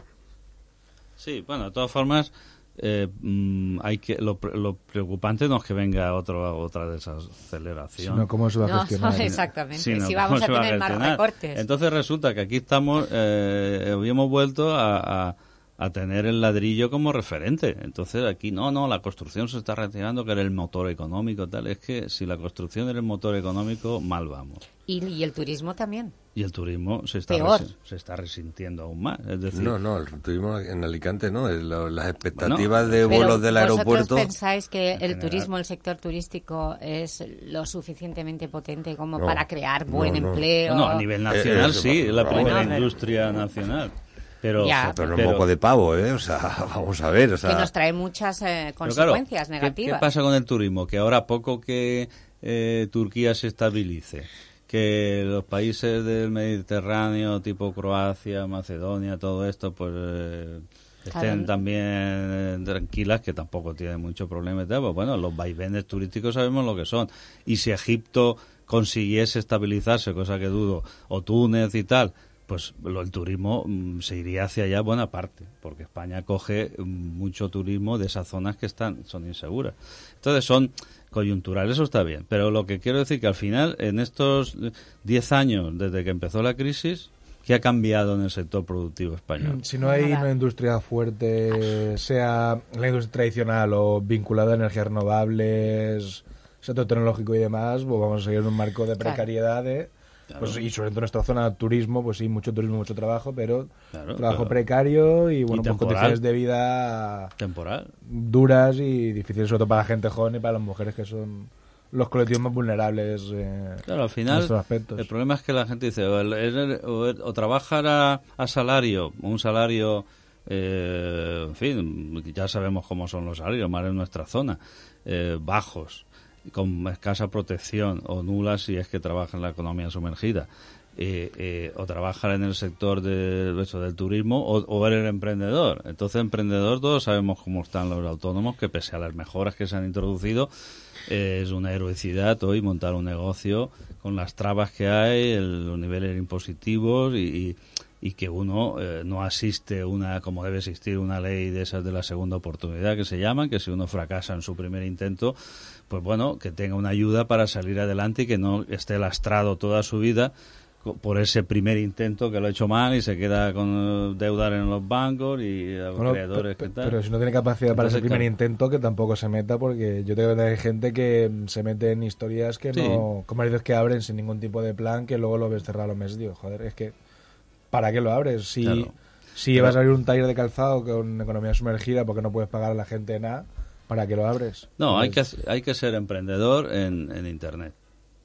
Sí, bueno, de todas formas, eh, mm, hay que lo, pre- lo preocupante no es que venga otro, otra desaceleración. Sino cómo se va a No, gestionar. exactamente. Sino si vamos a tener más gestionar. recortes. Entonces resulta que aquí estamos, eh, habíamos vuelto a, a- a tener el ladrillo como referente. Entonces aquí no, no, la construcción se está retirando, que era el motor económico, tal. Es que si la construcción era el motor económico, mal vamos. Y, y el turismo también. Y el turismo se está, Peor. resi- se está resintiendo aún más. Es decir, No, no, el turismo en Alicante no, es lo- las expectativas de Pero vuelos del ¿Vosotros aeropuerto. pensáis que el general. turismo, el sector turístico, es lo suficientemente potente como No, para crear no, buen no. empleo? No, a nivel nacional Eh, eh, sí, es la no, primera industria nacional. Pero, Ya. pero, un poco de pavo, ¿eh? O sea, vamos a ver, o sea... que nos trae muchas eh, claro, consecuencias ¿qué- negativas. ¿Qué pasa con el turismo? Que ahora a poco que eh, Turquía se estabilice, que los países del Mediterráneo, tipo Croacia, Macedonia, todo esto, pues eh, estén también eh, tranquilas, que tampoco tienen mucho problema y tal, pues bueno, los vaivenes turísticos sabemos lo que son. Y si Egipto consiguiese estabilizarse, cosa que dudo, o Túnez y tal, pues lo, el turismo mm, se iría hacia allá buena parte, porque España coge mm, mucho turismo de esas zonas que están son inseguras. Entonces son coyunturales, eso está bien, pero lo que quiero decir que al final en estos 10 años desde que empezó la crisis, ¿qué ha cambiado en el sector productivo español? Si no hay una industria fuerte, sea la industria tradicional o vinculada a energías renovables, sector tecnológico y demás, pues vamos a seguir en un marco de Claro. precariedad de- pues, y sobre todo en nuestra zona turismo, pues sí, mucho turismo, mucho trabajo, pero Claro, trabajo claro. precario y bueno, pues condiciones de vida Temporal. duras y difíciles, sobre todo para la gente joven y para las mujeres que son los colectivos más vulnerables. eh, Claro, al final el problema es que la gente dice o, el- el- o, o trabajar a, a salario, un salario, eh, en fin, ya sabemos cómo son los salarios, más en nuestra zona, eh, bajos, con escasa protección o nulas si es que trabaja en la economía sumergida. eh, eh, o trabajar en el sector de, eso, del turismo o, o eres emprendedor. Entonces, emprendedor, todos sabemos cómo están los autónomos, que pese a las mejoras que se han introducido, eh, es una heroicidad hoy montar un negocio con las trabas que hay, el- los niveles impositivos y que uno eh, no asiste una como debe existir una ley de esas de la segunda oportunidad que se llaman, que si uno fracasa en su primer intento, pues bueno, que tenga una ayuda para salir adelante y que no esté lastrado toda su vida por ese primer intento que lo ha hecho mal y se queda con eh, deudas en los bancos y a los Bueno, creadores pe- que tal. Pero si no tiene capacidad para ese primer claro. intento, que tampoco se meta, porque yo tengo que hay gente que se mete en historias que Sí. no. Con maridos que abren sin ningún tipo de plan, que luego lo ves cerrado los meses. Digo, joder, es que. ¿Para qué lo abres? Si, Claro. si Pero- vas a abrir un taller de calzado con economía sumergida porque no puedes pagar a la gente nada, ¿para qué lo abres? No, hay que, Entonces, hay que ser emprendedor en, en Internet.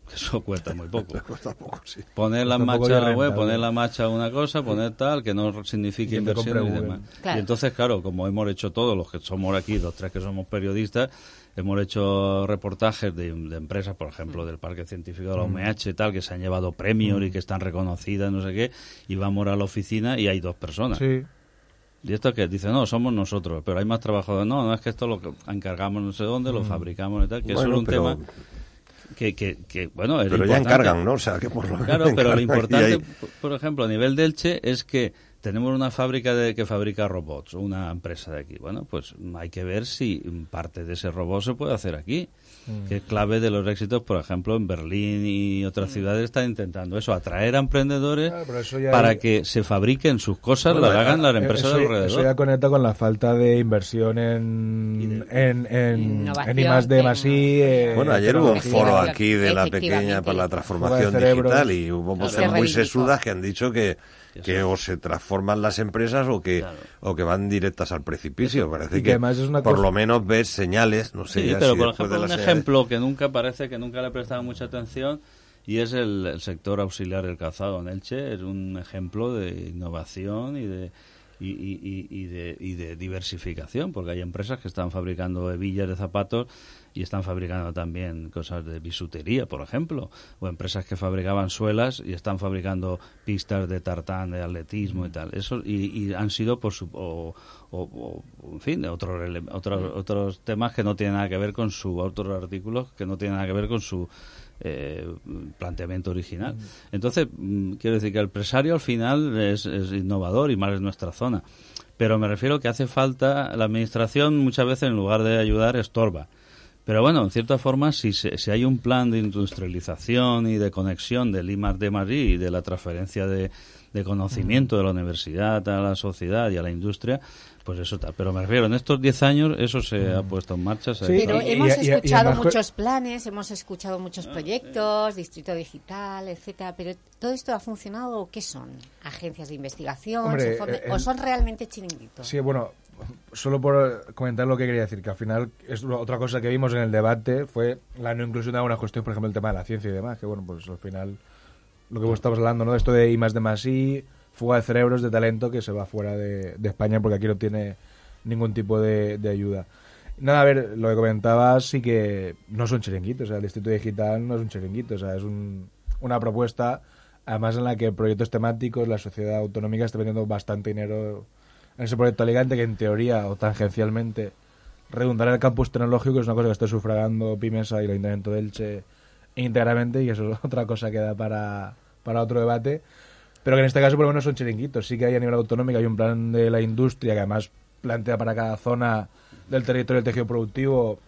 que eso cuesta muy poco. Cuesta poco, sí. Poner la Cuesta marcha y la web, poner la marcha una cosa, poner tal, que no signifique Y que inversión y demás. Claro. Y entonces, claro, como hemos hecho todos los que somos aquí, los tres que somos periodistas, hemos hecho reportajes de, de empresas, por ejemplo, del Parque Científico de la Mm. UMH, tal, que se han llevado premios y que están reconocidas, no sé qué, y vamos a la oficina y hay dos personas. Sí. Y esto que dice, no, somos nosotros, pero hay más trabajadores. No, no es que esto lo encargamos no sé dónde, lo Mm. fabricamos y tal, que Bueno, eso es un pero- tema que, que, que, bueno, es Pero ya encargan, ¿no? O sea, que por lo Claro, pero lo encargan importante, hay- por- ejemplo, a nivel de Elche, es que tenemos una fábrica de, que fabrica robots, una empresa de aquí. Bueno, pues hay que ver si parte de ese robot se puede hacer aquí. Mm. Que es clave de los éxitos, por ejemplo, en Berlín y otras Mm. ciudades están intentando eso, atraer a emprendedores Claro, para hay- que se fabriquen sus cosas, Bueno, las hagan las eh, empresas eso, de alrededor. Eso ya conecta con la falta de inversión en, en, en, en I más I. eh, Bueno, ayer hubo un foro aquí de la pequeña para la transformación digital y hubo voces muy sesudas que han dicho que, que o se transforman las empresas o que o que van directas al precipicio. Parece Y que que, además es una por cosa- lo menos ves señales, no sé Sí, ya pero si por ejemplo, de un señales- ejemplo que nunca parece que nunca le he prestado mucha atención y es el, el sector auxiliar del calzado en Elche. Es un ejemplo de innovación y de, y, y- y- y de, y de diversificación, porque hay empresas que están fabricando hebillas de zapatos y están fabricando también cosas de bisutería, por ejemplo, o empresas que fabricaban suelas y están fabricando pistas de tartán, de atletismo y tal. Eso y, y han sido por su o, o- o, en fin, otros otros otros temas que no tienen nada que ver con su otros artículos que no tienen nada que ver con su eh, planteamiento original. Entonces, mm, quiero decir que el empresario al final es, es innovador y más en nuestra zona. Pero me refiero que hace falta, la administración muchas veces en lugar de ayudar estorba. Pero bueno, en cierta forma, si, se- si hay un plan de industrialización y de conexión del I más D más I y de la transferencia de, de conocimiento de la universidad a la sociedad y a la industria, pues eso está. Pero me refiero, en estos 10 años eso se ha puesto en marcha. se ha Pero hemos y- y escuchado muchos planes, hemos escuchado muchos proyectos, distrito digital, etcétera, pero ¿todo esto ha funcionado o qué son? ¿Agencias de investigación? Hombre, ¿Se forman- eh, ¿O son realmente chiringuitos? Sí, bueno, solo por comentar lo que quería decir, que al final es otra cosa que vimos en el debate fue la no inclusión de algunas cuestiones, por ejemplo, el tema de la ciencia y demás, que bueno, pues al final lo que vos estabas hablando, ¿no? Esto de I más de más I, fuga de cerebros, de talento que se va fuera de, España porque aquí no tiene ningún tipo de, ayuda. Nada, a ver, lo que comentabas sí que no son chiringuitos, o sea, el Distrito Digital no es un chiringuito, o sea, es un- una propuesta, además en la que proyectos temáticos, la sociedad autonómica está metiendo bastante dinero ese proyecto Alicante, que en teoría o tangencialmente redundará en el campus tecnológico, que es una cosa que está sufragando Pimesa y el Ayuntamiento de Elche íntegramente, y eso es otra cosa que da para, para otro debate. Pero que en este caso por lo menos son chiringuitos. Sí que hay a nivel autonómico, hay un plan de la industria que además plantea para cada zona del territorio del tejido productivo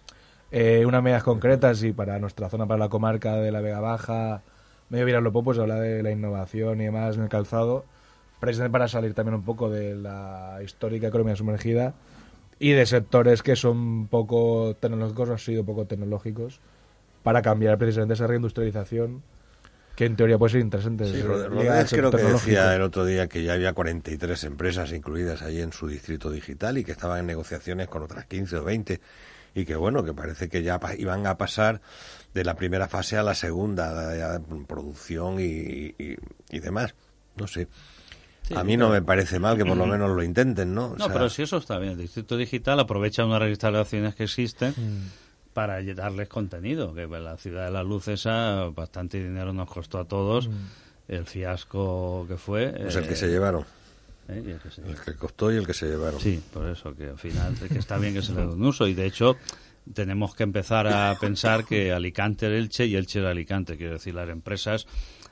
eh, unas medidas concretas y para nuestra zona, para la comarca de la Vega Baja, medio Viralopó, pues habla de la innovación y demás en el calzado, precisamente para salir también un poco de la histórica economía sumergida y de sectores que son poco tecnológicos o han sido poco tecnológicos para cambiar precisamente esa reindustrialización que en teoría puede ser interesante. Sí, Rodríguez creo que decía el otro día que ya había 43 empresas incluidas ahí en su distrito digital y que estaban en negociaciones con otras 15 o 20 y que bueno, que parece que ya iban a pasar de la primera fase a la segunda, de producción y, y, y demás. No sé. Sí, a mí no me parece mal que por lo menos lo intenten, ¿no? O No, sea, pero si eso está bien. El Distrito Digital aprovecha unas instalaciones que existen Mm. para darles contenido. Que la Ciudad de la Luz esa, bastante dinero nos costó a todos. El fiasco que fue. Pues el eh, que se llevaron. eh, y el que se- El que costó y el que se llevaron. Sí, por eso, que al final que está bien que se le dé un uso. Y de hecho, tenemos que empezar a pensar que Alicante era Elche y Elche era Alicante. Quiero decir, las empresas mm,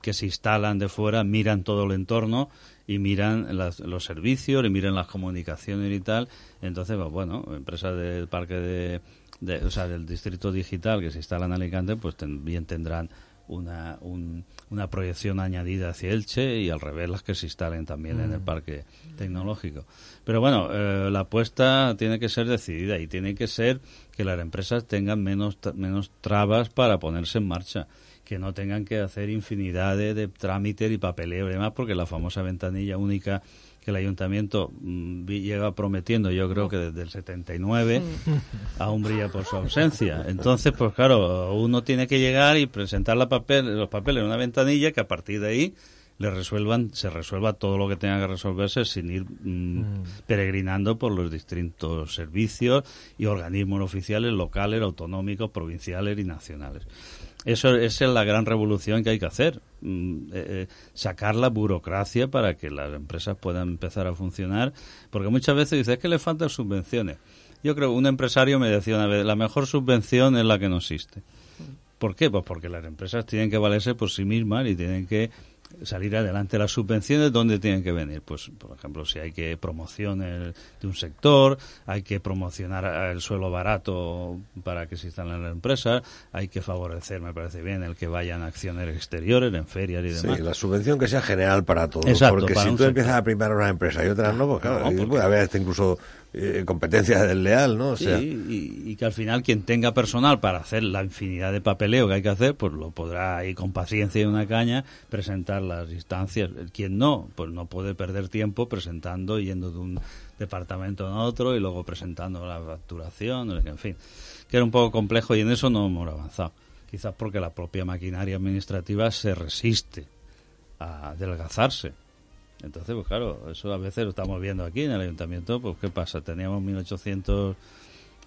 que se instalan de fuera miran todo el entorno y miran las- los servicios y miran las comunicaciones y tal. Entonces, pues, bueno, empresas del parque de, de- o sea, del distrito digital que se instalan en Alicante, pues también tendrán una, un- una proyección añadida hacia Elche y al revés las que se instalen también en el Mm. parque tecnológico. Pero bueno, eh, la apuesta tiene que ser decidida y tiene que ser que las empresas tengan menos, menos trabas para ponerse en marcha, que no tengan que hacer infinidad de, trámites y papeleo y demás, porque la famosa ventanilla única que el ayuntamiento mm, lleva prometiendo, yo creo que desde el 79, aún brilla por su ausencia. Entonces, pues claro, uno tiene que llegar y presentar la papel, los papeles en una ventanilla que a partir de ahí le resuelvan, se resuelva todo lo que tenga que resolverse sin ir mm, peregrinando por los distintos servicios y organismos oficiales, locales, autonómicos, provinciales y nacionales. Eso esa es la gran revolución que hay que hacer, mm, eh, eh, sacar la burocracia para que las empresas puedan empezar a funcionar, porque muchas veces dices "Es que le faltan subvenciones. Yo creo un empresario me decía una vez, la mejor subvención es la que no existe. ¿Por qué? Pues porque las empresas tienen que valerse por sí mismas y tienen que salir adelante. Las subvenciones, ¿dónde tienen que venir? Pues, por ejemplo, si hay que promocionar de un sector, hay que promocionar el suelo barato para que se instalen las empresas, hay que favorecer, me parece bien, el que vayan a acciones exteriores, en ferias y demás. Sí, la subvención que sea general para todos. Exacto, porque para si tú sector. empiezas a primar una empresa y otras no, pues claro, No, porque- puede haber hasta incluso eh, competencia desleal, ¿no? O Sí, sea, y, y que al final quien tenga personal para hacer la infinidad de papeleo que hay que hacer, pues lo podrá ahí con paciencia y una caña presentar las instancias. Quien no, pues no puede perder tiempo presentando, yendo de un departamento a otro y luego presentando la facturación, en fin, que era un poco complejo y en eso no hemos avanzado. Quizás porque la propia maquinaria administrativa se resiste a adelgazarse. Entonces, pues claro, eso a veces lo estamos viendo aquí en el ayuntamiento, pues ¿qué pasa? Teníamos 1.800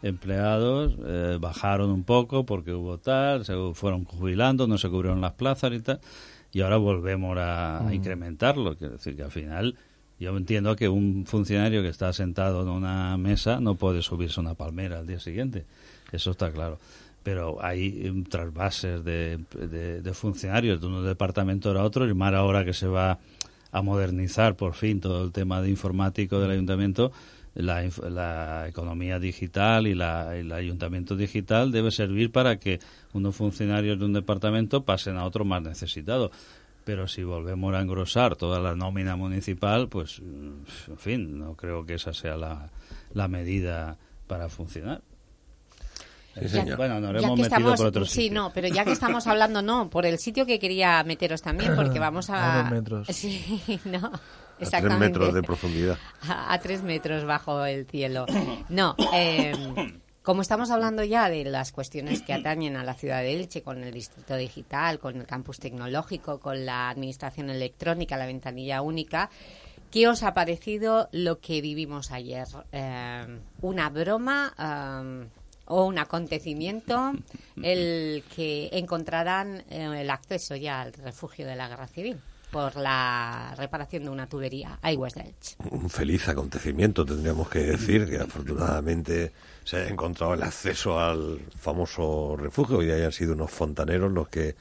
empleados, eh, bajaron un poco porque hubo tal, se fueron jubilando, no se cubrieron las plazas y tal, y ahora volvemos a, Mm. incrementarlo. Quiero decir que al final yo entiendo que un funcionario que está sentado en una mesa no puede subirse una palmera al día siguiente, eso está claro. Pero hay em, trasvases de, de, de funcionarios de un departamento a otro, y más ahora que se va a modernizar por fin todo el tema de informático del ayuntamiento, la, la economía digital y la, el ayuntamiento digital debe servir para que unos funcionarios de un departamento pasen a otro más necesitado. Pero si volvemos a engrosar toda la nómina municipal, pues, en fin, no creo que esa sea la, la medida para funcionar. Ya- Bueno, nos ya hemos metido estamos, por otro sí, sitio. no, pero ya que estamos hablando, no, por el sitio que quería meteros también, porque vamos a... A dos metros. Sí, no, a tres exactamente. metros de profundidad. a, a tres metros bajo el cielo. No, eh, como estamos hablando ya de las cuestiones que atañen a la ciudad de Elche, con el distrito digital, con el campus tecnológico, con la administración electrónica, la ventanilla única, ¿qué os ha parecido lo que vivimos ayer? Eh, ¿Una broma? eh, o un acontecimiento el que encontrarán eh, el acceso ya al refugio de la guerra civil por la reparación de una tubería a Elche. un feliz acontecimiento, tendríamos que decir, que afortunadamente se haya encontrado el acceso al famoso refugio y hayan sido unos fontaneros los que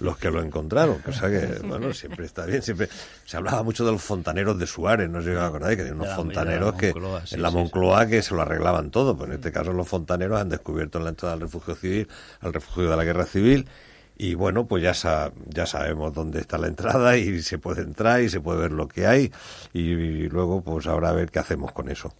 los que lo encontraron, cosa que, bueno, siempre está bien, siempre se hablaba mucho de los fontaneros de Suárez, no sé si os acordáis, que unos De la- fontaneros que Moncloa, sí, en la sí, Moncloa que se lo arreglaban todo, pues en este caso los fontaneros han descubierto en la entrada al refugio civil, al refugio de la guerra civil, y bueno, pues ya, sa- ya sabemos dónde está la entrada y se puede entrar y se puede ver lo que hay y, luego pues ahora a ver qué hacemos con eso.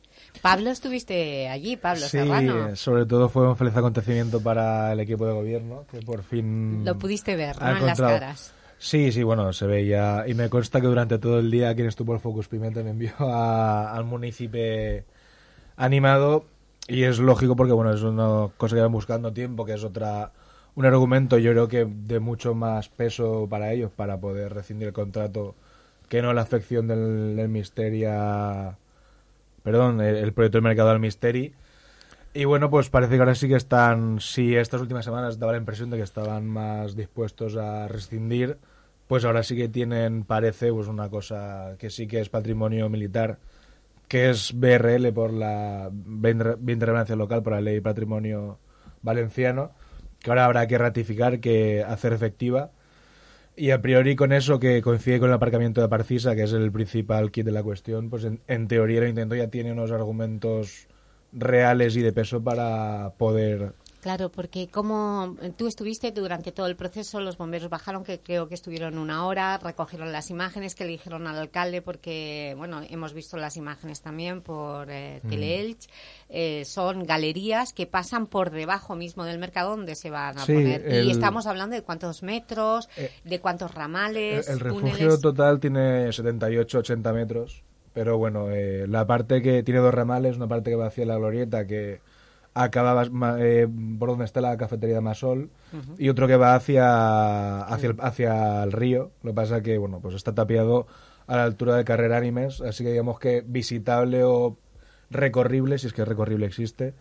Pablo, estuviste allí, Pablo Sí, Serrano. sobre todo fue un feliz acontecimiento para el equipo de gobierno, que por fin... Lo pudiste ver, ¿no? En las caras. Sí, sí, bueno, se veía. Y me consta que durante todo el día quien estuvo el Focus Pimenta me envió a- al municipio animado. Y es lógico porque, bueno, es una cosa que van buscando tiempo, que es otra un argumento, yo creo que de mucho más peso para ellos para poder rescindir el contrato que no la afección del, del Misteria. Perdón, el, proyecto del mercado del Misteri. Y bueno, pues parece que ahora sí que están, si estas últimas semanas daba la impresión de que estaban más dispuestos a rescindir, pues ahora sí que tienen, parece, pues una cosa que sí que es patrimonio militar, que es BRL por la Relevancia Local, por la Ley Patrimonio Valenciano, que ahora habrá que ratificar, que hacer efectiva. Y a priori con eso, que coincide con el aparcamiento de Parcisa, que es el principal kit de la cuestión, pues en, en teoría el intento ya tiene unos argumentos reales y de peso para poder Claro, porque como tú estuviste durante todo el proceso, los bomberos bajaron, que creo que estuvieron una hora, recogieron las imágenes que le dijeron al alcalde, porque, bueno, hemos visto las imágenes también por eh, Mm. Teleelch, eh, son galerías que pasan por debajo mismo del mercado donde se van a Sí, poner. el- Y estamos hablando de cuántos metros, Eh, de cuántos ramales, el refugio túneles. total tiene 78-80 metros, Pero bueno, eh, la parte que tiene dos ramales, una parte que va hacia la glorieta, que acaba eh, por donde está la cafetería de Masol, y otro que va hacia, hacia, el, hacia el río. Lo que pasa que, bueno, pues está tapiado a la altura de Carrera Animes, así que digamos que visitable o recorrible, si es que recorrible existe,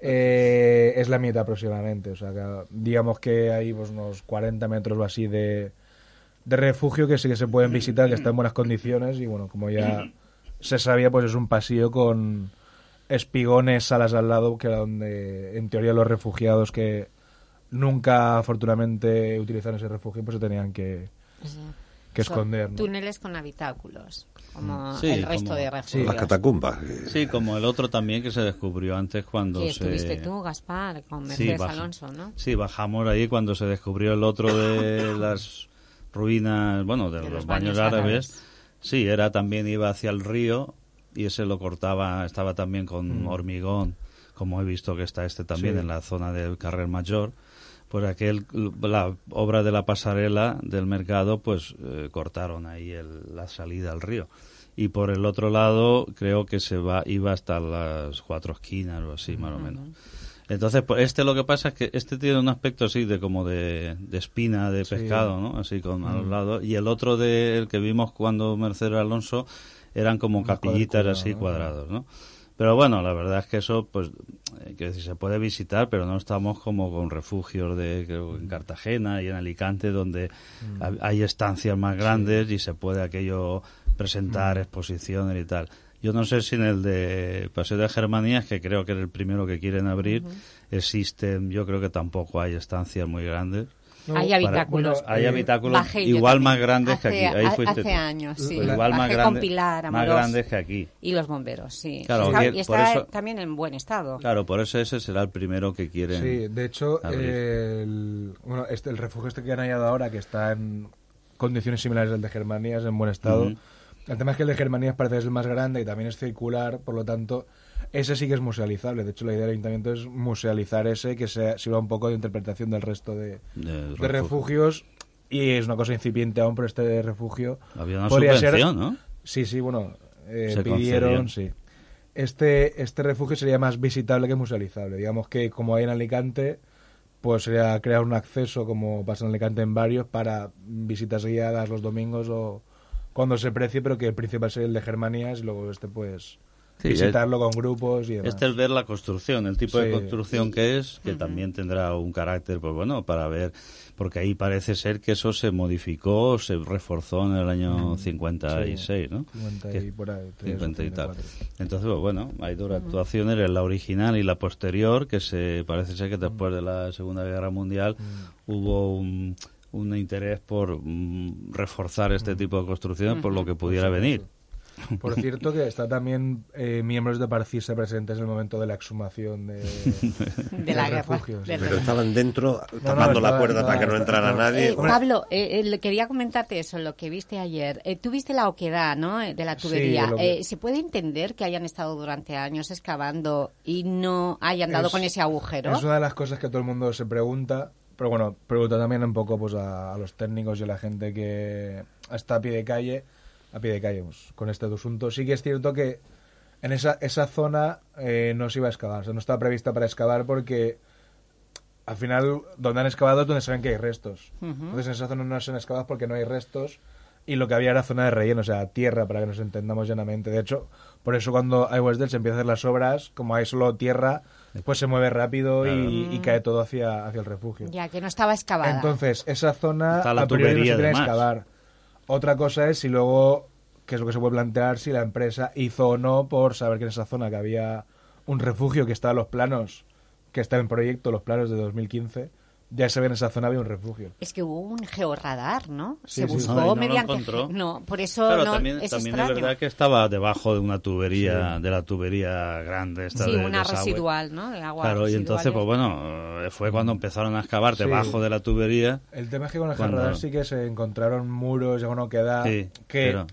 eh, es la mitad aproximadamente. O sea, que digamos que hay pues, unos 40 metros o así de, de refugio que sí que se pueden visitar, que está en buenas condiciones y bueno, como ya se sabía, pues es un pasillo con espigones, salas al lado, que era donde en teoría los refugiados que nunca afortunadamente utilizaron ese refugio, pues se tenían que, que Son esconder. ¿no? Túneles con habitáculos, como Sí, el resto como- de refugios. catacumbas. Sí, como el otro también que se descubrió antes cuando Que se... estuviste tú, Gaspar, con Sí, Mercedes baja- Alonso, ¿no? Sí, bajamos ahí cuando se descubrió el otro de las ruinas, bueno, de, De los, los baños, baños árabes. árabes. Sí, era también iba hacia el río y ese lo cortaba, estaba también con Mm. hormigón, como he visto que está este también Sí. en la zona del Carrer Mayor. Por aquel, la obra de la pasarela del mercado, pues eh, cortaron ahí el- la salida al río. Y por el otro lado, creo que se va, iba hasta las cuatro esquinas o así, más o menos. Entonces, pues este lo que pasa es que este tiene un aspecto así de como de, de espina de Sí. pescado, ¿no? Así con a los Mm. lados. Y el otro de, el que vimos cuando Mercedes Alonso eran como capillitas así cuadrados, ¿no? Pero bueno, la verdad es que eso, pues, eh, que decir, se puede visitar, pero no estamos como con refugios de, creo, en Cartagena y en Alicante, donde Mm. ha- hay estancias más grandes y se puede aquello presentar, Mm. exposiciones y tal. Yo no sé si en el de Paseo de Germanías, que creo que es el primero que quieren abrir, existen, yo creo que tampoco hay estancias muy grandes. Hay Para- habitáculos. hay Eh, habitáculos bajé igual más grandes que Hace- aquí. Ahí fuiste hace tú. años, sí. Igual más, grande- Pilar, más grandes que aquí. Y los bomberos, sí. Claro, está, que y por está eso- también en buen estado. Claro, por eso ese será el primero que quieren. Sí, de hecho, abrir. el, bueno, este, el refugio este que han hallado ahora, que está en condiciones similares al de Germanías, en buen estado. Ujú. El tema es que el de Germanías parece que es el más grande y también es circular, por lo tanto, ese sí que es musealizable. De hecho, la idea del ayuntamiento es musealizar ese, que sea, sirva un poco de interpretación del resto de, De de refugio. refugios. Y es una cosa incipiente aún, pero este refugio... Había una podría subvención, ser- ¿no? Sí, sí, bueno, eh, pidieron, sí. Este, este refugio sería más visitable que musealizable. Digamos que como hay en Alicante, pues sería crear un acceso, como pasa en Alicante en varios, para visitas guiadas los domingos o cuando se precie, pero que el principal sería el de Germanías y luego este pues Sí, visitarlo con grupos y demás. Este es ver la construcción, el tipo de Sí. construcción que es, que también tendrá un carácter, pues bueno, para ver, porque ahí parece ser que eso se modificó, se reforzó en el año Mm, 56, sí, ¿no? 50 y por ahí, tres o 50 y tal. 54. Entonces, pues bueno, hay dos actuaciones, en la original y la posterior, que se parece ser que después de la Segunda Guerra Mundial hubo un, un interés por mm, reforzar este tipo de construcciones por lo que pudiera venir. Por cierto, que está también eh, miembros de Parcisa presentes en el momento de la exhumación de, De la guerra, del Pero estaban dentro No, no, tapando la puerta estaba- para que no entrara nadie. Eh, Pablo, eh, eh, quería comentarte eso, lo que viste ayer. Eh, tú viste la oquedad, ¿no?, eh, de la Sí, tubería. lo que- Eh, ¿Se puede entender que hayan estado durante años excavando y no hayan dado Es- con ese agujero? Es una de las cosas que todo el mundo se pregunta, pero bueno, pregunta también un poco pues a, a los técnicos y a la gente que está a pie de calle, a pie de calle pues, con este asunto. Sí que es cierto que en esa, esa zona eh, no se iba a excavar, o sea, no estaba prevista para excavar porque al final donde han excavado es donde saben que hay restos. Ujú. Entonces en esa zona no se han excavado porque no hay restos y lo que había era zona de relleno, o sea, tierra para que nos entendamos llanamente. De hecho, por eso cuando hay Westdale se empiezan a hacer las obras, como hay solo tierra, pues se mueve rápido y, y cae todo hacia, hacia el refugio. Ya, que no estaba excavada. Entonces, esa zona Está la a priori no se tiene que excavar. Otra cosa es si luego, que es lo que se puede plantear, si la empresa hizo o no por saber que en esa zona que había un refugio que está en los planos, que está en proyecto, los planos de 2015, ya se ve en esa zona había un refugio. Es que hubo un georradar, ¿no? Sí, se sí. buscó No, no mediante... encontró. ge- No, por eso Claro, no, también, es también es extraño. verdad que estaba debajo de una tubería, Sí. de la tubería grande. Esta Sí, de una desagüe. residual, ¿no? De agua Claro, y entonces, pues bueno, eh, fue cuando empezaron a excavar Sí. debajo de la tubería. El tema es que con el Cuando- Gerradar sí que se encontraron muros y alguna queda Sí, que pero-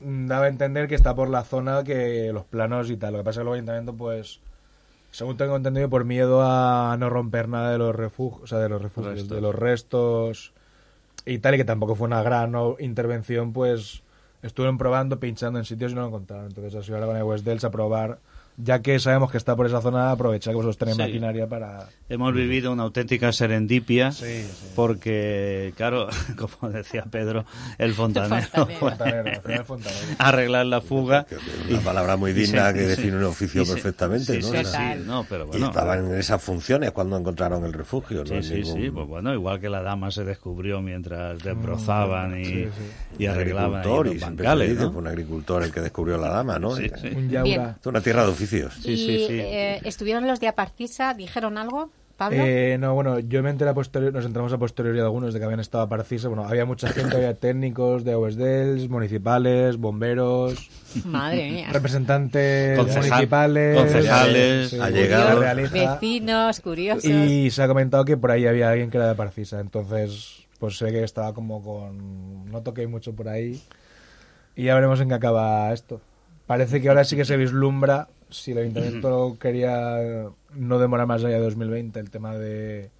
daba a entender que está por la zona que los planos y tal. Lo que pasa es que el ayuntamiento, pues, según tengo entendido, por miedo a no romper nada de los refugios, o sea, de los refugios, Restos. de los restos y tal, y que tampoco fue una gran intervención, pues estuvieron probando, pinchando en sitios y no lo encontraron. Entonces así ahora van a West Dells a probar, ya que sabemos que está por esa zona, aprovechar que vosotros tenéis Sí. maquinaria para... Hemos vivido una auténtica serendipia Sí, sí. porque, claro, como decía Pedro, el fontanero, fue Fontanero, final fontanero. arreglar la fuga. Una palabra muy digna que define un oficio y perfectamente, sí, ¿no? no, pero y bueno. estaban en esas funciones cuando encontraron el refugio, ¿no? Sí, sí, ningún- sí, pues bueno, igual que la dama se descubrió mientras desbrozaban y, Sí, y Un arreglaban los y bancales, dice, ¿no? fue un agricultor el que descubrió la dama, ¿no? Sí, Y- sí. Un yaura. Bien. Es una tierra de y eh, estuvieron los de Aparcisa, ¿dijeron algo, Pablo? Eh, no, bueno, yo me enteré a posteriori, nos entramos a posteriori de algunos de que habían estado a Parcisa. Bueno, había mucha gente, había técnicos de Oesdels, municipales, bomberos, Madre mía. representantes Concejal- municipales, concejales, sí, allegados. Vecinos, curiosos. Y se ha comentado que por ahí había alguien que era de Parcisa. Entonces, pues sé que estaba como con. No toqué mucho por ahí. Y ya veremos en qué acaba esto. Parece que ahora sí que se vislumbra, si el ayuntamiento quería no demorar más allá de 2020 el tema de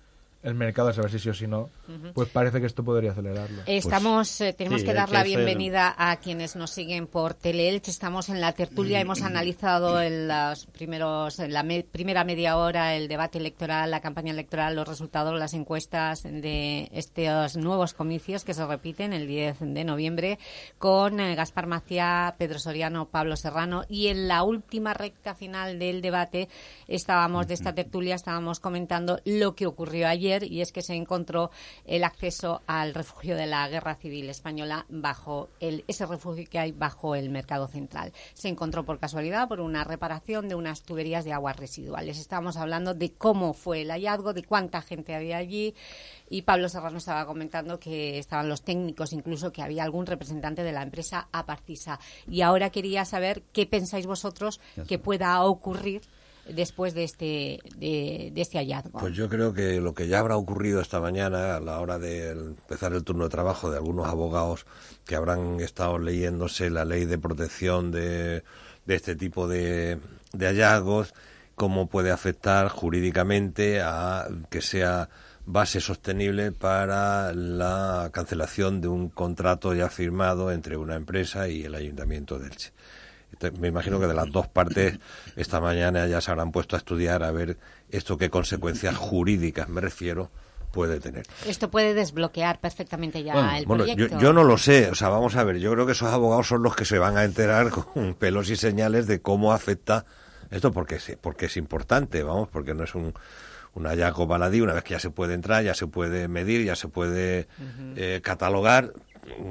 el mercado, a saber si sí o si no, Pues parece que esto podría acelerarlo. Estamos, eh, tenemos sí, que dar que la hacer- bienvenida a quienes nos siguen por Teleelch. Estamos en la tertulia, hemos analizado en los primeros, en la me- primera media hora el debate electoral, la campaña electoral, los resultados, las encuestas de estos nuevos comicios que se repiten el 10 de noviembre con eh, Gaspar Maciá, Pedro Soriano, Pablo Serrano y en la última recta final del debate estábamos de esta tertulia, estábamos comentando lo que ocurrió ayer y es que se encontró el acceso al refugio de la Guerra Civil Española bajo el, ese refugio que hay bajo el mercado central. Se encontró por casualidad por una reparación de unas tuberías de aguas residuales. Estábamos hablando de cómo fue el hallazgo, de cuánta gente había allí y Pablo Serrano estaba comentando que estaban los técnicos, incluso que había algún representante de la empresa Aparcisa. Y ahora quería saber qué pensáis vosotros que pueda ocurrir después de este, de, este hallazgo. Pues yo creo que lo que ya habrá ocurrido esta mañana a la hora de empezar el turno de trabajo de algunos abogados que habrán estado leyéndose la ley de protección de, de este tipo de, de hallazgos, cómo puede afectar jurídicamente a que sea base sostenible para la cancelación de un contrato ya firmado entre una empresa y el ayuntamiento de Elche. Me imagino que de las dos partes esta mañana ya se habrán puesto a estudiar a ver esto qué consecuencias jurídicas, me refiero, puede tener. Esto puede desbloquear perfectamente ya el Bueno, yo, proyecto. yo no lo sé, o sea, vamos a ver, yo creo que esos abogados son los que se van a enterar con pelos y señales de cómo afecta esto, porque es, porque es importante, vamos, porque no es un, un hallazgo baladí, una vez que ya se puede entrar, ya se puede medir, ya se puede eh, catalogar,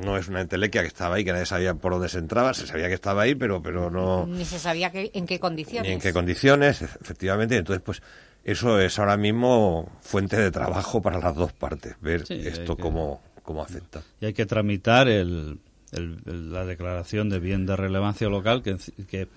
no es una entelequia que estaba ahí, que nadie sabía por dónde se entraba, se sabía que estaba ahí, pero, pero no Ni se sabía que- en qué condiciones. ni en qué condiciones, e- efectivamente. Entonces, pues eso es ahora mismo fuente de trabajo para las dos partes, ver Sí, esto que- cómo, cómo afecta. Y hay que tramitar el, el- el- la declaración de bien de relevancia local, que, que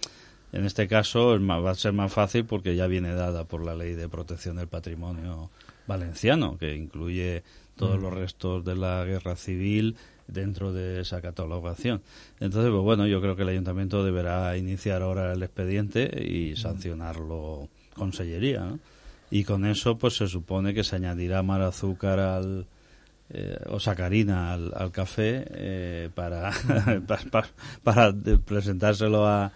en este caso es más- va a ser más fácil porque ya viene dada por la ley de protección del patrimonio valenciano, que incluye todos Mm. los restos de la guerra civil dentro de esa catalogación. Entonces, pues bueno, yo creo que el ayuntamiento deberá iniciar ahora el expediente y sancionarlo con sellería, ¿no? Y con eso, pues se supone que se añadirá más azúcar al, eh, o sacarina al, al café eh, para, pa- pa- para, presentárselo a,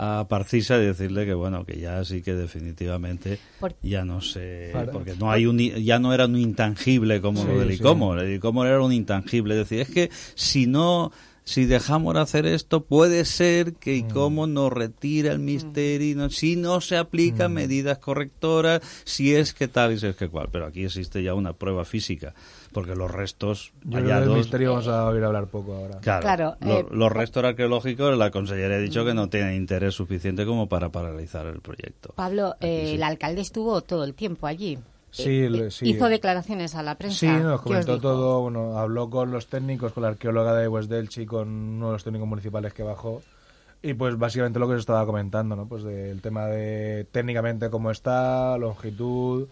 a Parcisa y decirle que bueno que ya sí que definitivamente Por- ya no sé Para- porque no hay un i- ya no era un intangible como Sí, lo del sí. ICOMO el ICOMO era un intangible. Es decir es que si no si dejamos de hacer esto, puede ser que ICOMO nos retire el misterio, no- si no se aplican medidas correctoras, si es que tal y si es que cual. Pero aquí existe ya una prueba física, porque los restos Yo que del hallados... misterio vamos a oír hablar poco ahora. Claro, Claro, lo- eh, los restos arqueológicos, la consellería ha dicho que no tienen interés suficiente como para paralizar el proyecto. Pablo, eh, el alcalde estuvo todo el tiempo allí. Sí, Eh, sí. Hizo declaraciones a la prensa. Sí, nos ¿Qué os comentó todo, bueno, habló con los técnicos, con la arqueóloga de West Delchi, con uno de los técnicos municipales que bajó, y pues básicamente lo que se estaba comentando, ¿no? Pues del tema de técnicamente cómo está, longitud,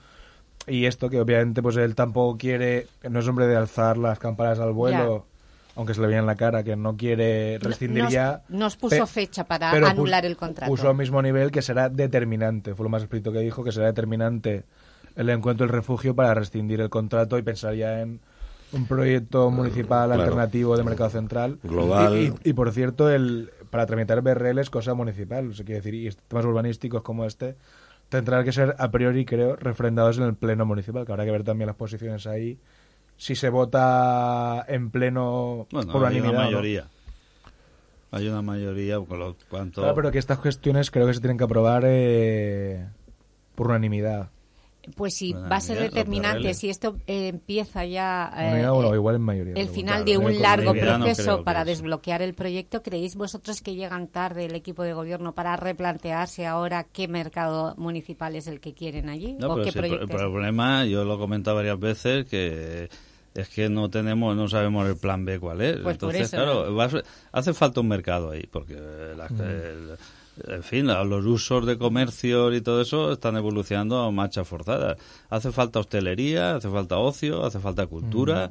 y esto que obviamente pues él tampoco quiere, no es hombre de alzar las campanas al vuelo, aunque se le veía en la cara que no quiere rescindir Nos- ya. nos puso pe- fecha para anular el contrato. Puso al mismo nivel que será determinante, fue lo más explícito que dijo, que será determinante el encuentro del refugio para rescindir el contrato y pensar ya en un proyecto municipal Claro. alternativo de mercado central. Global. Y, y- y, por cierto, el para tramitar BRL es cosa municipal. O sea, quiere decir, y temas urbanísticos como este tendrán que ser a priori, creo, refrendados en el pleno municipal, que habrá que ver también las posiciones ahí. Si se vota en pleno Bueno, por hay unanimidad. una ¿no? mayoría. Hay una mayoría, con lo cuanto... Claro, pero que estas cuestiones creo que se tienen que aprobar eh, por unanimidad. Pues sí, Bueno, va a ser determinante si esto eh, empieza ya eh, Unanimidad, bueno, igual en mayoría. el final claro, de un largo no proceso para desbloquear el proyecto. ¿Creéis vosotros que llegan tarde el equipo de gobierno para replantearse ahora qué mercado municipal es el que quieren allí? No, ¿O pero qué sí, el problema, yo lo he comentado varias veces, que es que no tenemos, no sabemos el plan B cuál es. Pues por Entonces, eso, claro, hace falta un mercado ahí, porque las- Mm. el- en fin, los usos de comercio y todo eso están evolucionando a marchas forzadas. Hace falta hostelería, hace falta ocio, hace falta cultura. eh,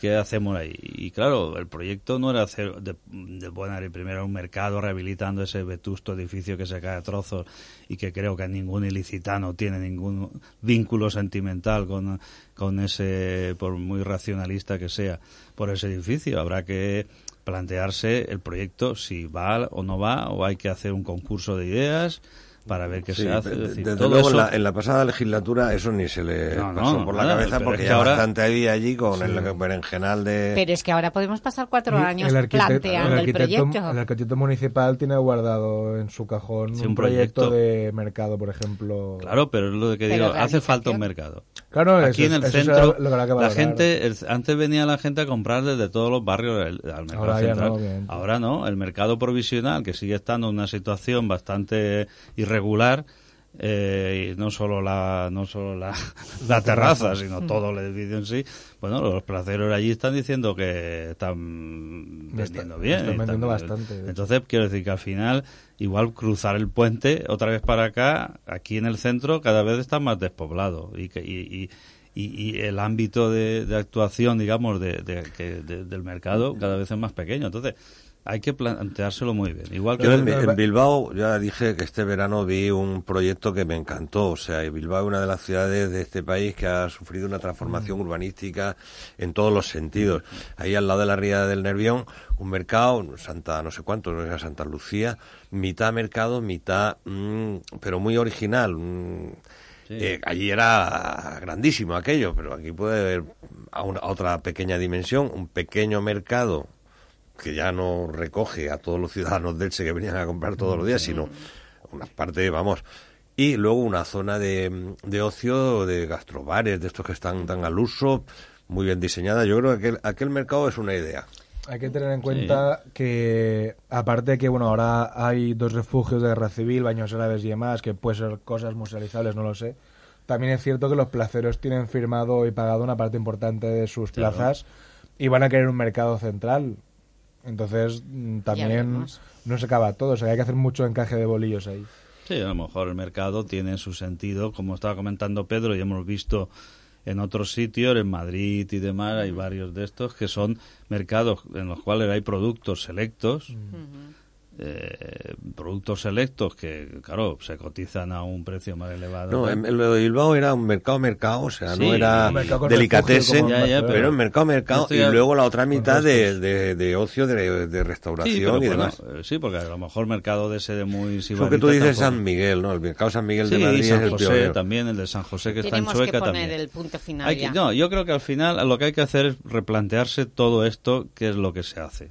¿Qué hacemos ahí? Y claro, el proyecto no era hacer de, de buena primero un mercado rehabilitando ese vetusto edificio que se cae a trozos y que creo que ningún ilicitano tiene ningún vínculo sentimental con, con ese, por muy racionalista que sea, por ese edificio. Habrá que plantearse el proyecto si va o no va o hay que hacer un concurso de ideas para ver qué Sí, se hace. Es decir, desde todo luego en la, en la pasada legislatura eso ni se le No, no, pasó por la nada, cabeza porque es que ya ahora- bastante había allí con el berenjenal de... Pero es que ahora podemos pasar cuatro años el arquitecto, planteando el, arquitecto- proyecto. el arquitecto municipal tiene guardado en su cajón Sí, un, un proyecto. proyecto. de mercado, por ejemplo. Claro, pero es lo que Pero digo, hace falta un mercado. Claro, aquí eso en el centro, es lo que habrá que la gente, el- antes venía la gente a comprar desde todos los barrios al, al mercado Ahora ya central. no. Ahora no, el mercado provisional, que sigue estando en una situación bastante irregular, eh, y no solo la no solo la, la terraza, sino todo el edificio en sí. Bueno, los placeros allí están diciendo que están vendiendo bien. están vendiendo están- bastante. Entonces, quiero decir que al final, igual cruzar el puente otra vez para acá, aquí en el centro, cada vez está más despoblado y, que, y, y, y- y el ámbito de, de actuación, digamos, de, de- del mercado cada vez es más pequeño. Entonces, hay que planteárselo muy bien. Igual que Yo en, en Bilbao ya dije que este verano vi un proyecto que me encantó. O sea, Bilbao es una de las ciudades de este país que ha sufrido una transformación urbanística en todos los sentidos. Ahí al lado de la ría del Nervión, un mercado, Santa no sé cuánto, no sé, Santa Lucía, mitad mercado, mitad, mm, pero muy original. mm, eh, allí era grandísimo aquello, pero aquí puede haber a, una- a otra pequeña dimensión, un pequeño mercado que ya no recoge a todos los ciudadanos del que venían a comprar todos los días, sino una parte, vamos, y luego una zona de, de ocio, de gastrobares, de estos que están tan al uso, muy bien diseñada. Yo creo que aquel, aquel mercado es una idea. Hay que tener en cuenta que, aparte de que, bueno, ahora hay dos refugios de guerra civil, baños árabes y demás, que puede ser cosas musealizables, no lo sé. También es cierto que los placeros tienen firmado y pagado una parte importante de sus Claro. plazas y van a querer un mercado central. Entonces, mm, también no se acaba todo, o sea, hay que hacer mucho encaje de bolillos ahí. Sí, a lo mejor el mercado tiene su sentido, como estaba comentando Pedro, y hemos visto en otros sitios, en Madrid y demás, hay varios de estos que son mercados en los cuales hay productos selectos, eh, productos selectos que, claro, se cotizan a un precio más elevado. No, en, en lo de Bilbao era un mercado mercado, o sea, Sí, no era un delicatessen, pero en mercado mercado y luego la otra mitad de, de, de ocio, de, de Sí, restauración pero y bueno, demás. eh, sí, porque a lo mejor mercado de ese de muy Eso que tú dices tampoco- San Miguel, ¿no? El mercado San Miguel de Madrid San es el José pionero. también, el de San José que está en Chueca que poner también. el punto final Hay que- no, yo creo que al final lo que hay que hacer es replantearse todo esto, qué es lo que se hace.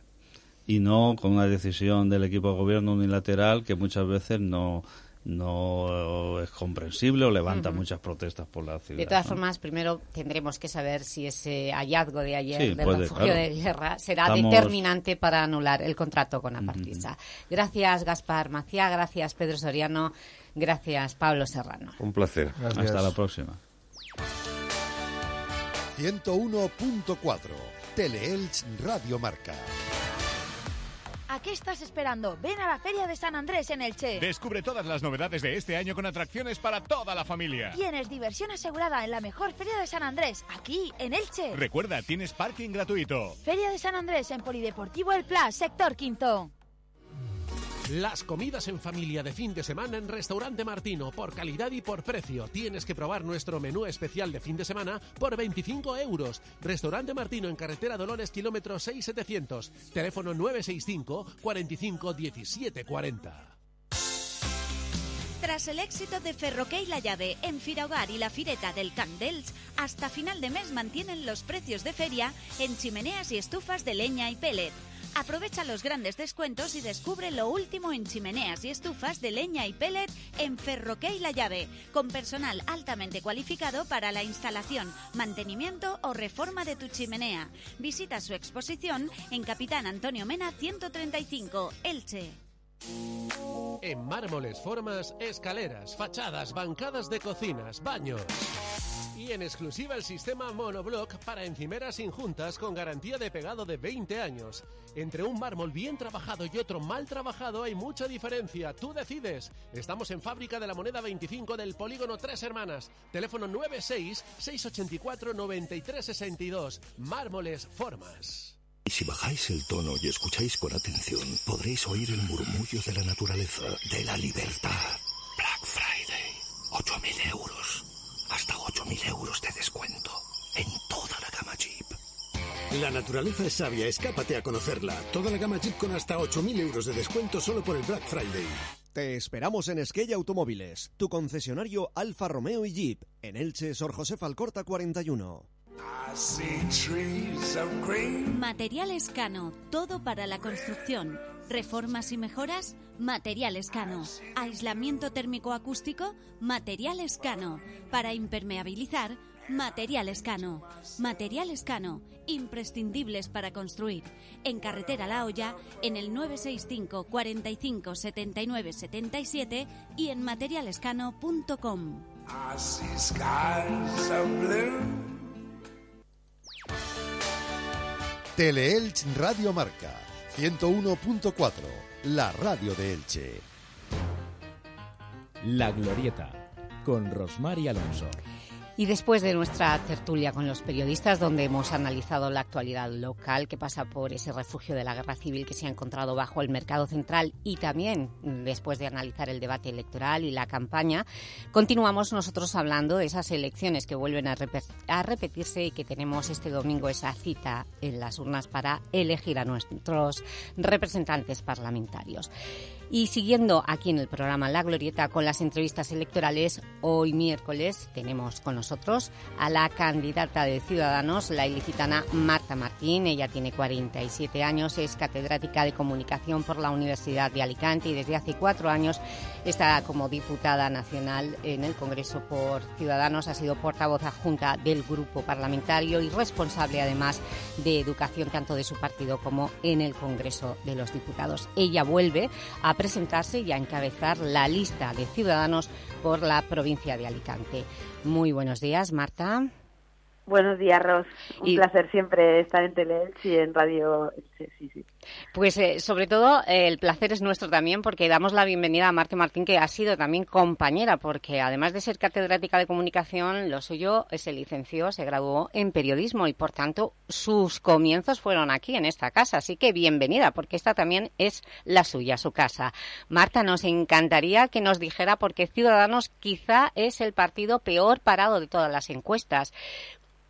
Y no con una decisión del equipo de gobierno unilateral que muchas veces no, no es comprensible o levanta Ujú. muchas protestas por la ciudad. De todas ¿no? formas, primero tendremos que saber si ese hallazgo de ayer Sí, del puede, refugio claro. de guerra será Estamos- determinante para anular el contrato con Apartisa. Gracias, Gaspar Macía. Gracias, Pedro Soriano. Gracias, Pablo Serrano. Un placer. Hasta la próxima. 101.4 Teleelch Radio Marca. ¿A qué estás esperando? Ven a la Feria de San Andrés en Elche. Descubre todas las novedades de este año con atracciones para toda la familia. Tienes diversión asegurada en la mejor Feria de San Andrés, aquí en Elche. Recuerda, tienes parking gratuito. Feria de San Andrés en Polideportivo El Pla, sector quinto. Las comidas en familia de fin de semana en Restaurante Martino, por calidad y por precio. Tienes que probar nuestro menú especial de fin de semana por 25 euros. Restaurante Martino en carretera Dolores, kilómetro 6700. Teléfono 965 45 17 40. Tras el éxito de Ferroque y La Llave en Fira Hogar y la Fireta del Camp d'Els, hasta final de mes mantienen los precios de feria en chimeneas y estufas de leña y pellet. Aprovecha los grandes descuentos y descubre lo último en chimeneas y estufas de leña y pellet en Ferroque y La Llave, con personal altamente cualificado para la instalación, mantenimiento o reforma de tu chimenea. Visita su exposición en Capitán Antonio Mena 135, Elche. En mármoles, formas, escaleras, fachadas, bancadas de cocinas, baños. Y en exclusiva el sistema monoblock para encimeras injuntas con garantía de pegado de 20 años. Entre un mármol bien trabajado y otro mal trabajado hay mucha diferencia. Tú decides. Estamos en Fábrica de la Moneda 25 del Polígono Tres Hermanas. Teléfono 96 684 9362. Mármoles, formas. Y si bajáis el tono y escucháis con atención, podréis oír el murmullo de la naturaleza, de la libertad. Black Friday. 8.000 euros. Hasta 8.000 euros de descuento. En toda la gama Jeep. La naturaleza es sabia, escápate a conocerla. Toda la gama Jeep con hasta 8.000 euros de descuento solo por el Black Friday. Te esperamos en Esquella Automóviles, tu concesionario Alfa Romeo y Jeep, en Elche, Sor José Falcorta 41. Materiales Cano, todo para la construcción. Reformas y mejoras, Materiales Cano. Aislamiento térmico acústico, Materiales Cano. Para impermeabilizar, Materiales Cano. Materiales Cano, imprescindibles para construir. En Carretera La Hoya, en el 965 45 79 77 y en materialescano.com. Teleelch Radio Marca 101.4, la radio de Elche. La Glorieta, con Rosmar y Alonso. Y después de nuestra tertulia con los periodistas, donde hemos analizado la actualidad local que pasa por ese refugio de la guerra civil que se ha encontrado bajo el mercado central y también después de analizar el debate electoral y la campaña, continuamos nosotros hablando de esas elecciones que vuelven a, repe- a repetirse y que tenemos este domingo esa cita en las urnas para elegir a nuestros representantes parlamentarios. Y siguiendo aquí en el programa La Glorieta con las entrevistas electorales, hoy miércoles tenemos con nosotros a la candidata de Ciudadanos, la ilicitana Marta Martín. Ella tiene 47 años, es catedrática de Comunicación por la Universidad de Alicante y desde hace cuatro años está como diputada nacional en el Congreso por Ciudadanos. Ha sido portavoz adjunta del grupo parlamentario y responsable además de educación tanto de su partido como en el Congreso de los Diputados. Ella vuelve a presentarse y a encabezar la lista de Ciudadanos por la provincia de Alicante. Muy buenos días, Marta. Buenos días, Ros. Un Y- placer siempre estar en Teleelch y en Radio Elche, sí, sí. Pues eh, sobre todo eh, el placer es nuestro también porque damos la bienvenida a Marta Martín que ha sido también compañera porque además de ser catedrática de comunicación lo suyo se licenció, se graduó en periodismo y por tanto sus comienzos fueron aquí en esta casa, así que bienvenida porque esta también es la suya, su casa. Marta, nos encantaría que nos dijera porque Ciudadanos quizá es el partido peor parado de todas las encuestas.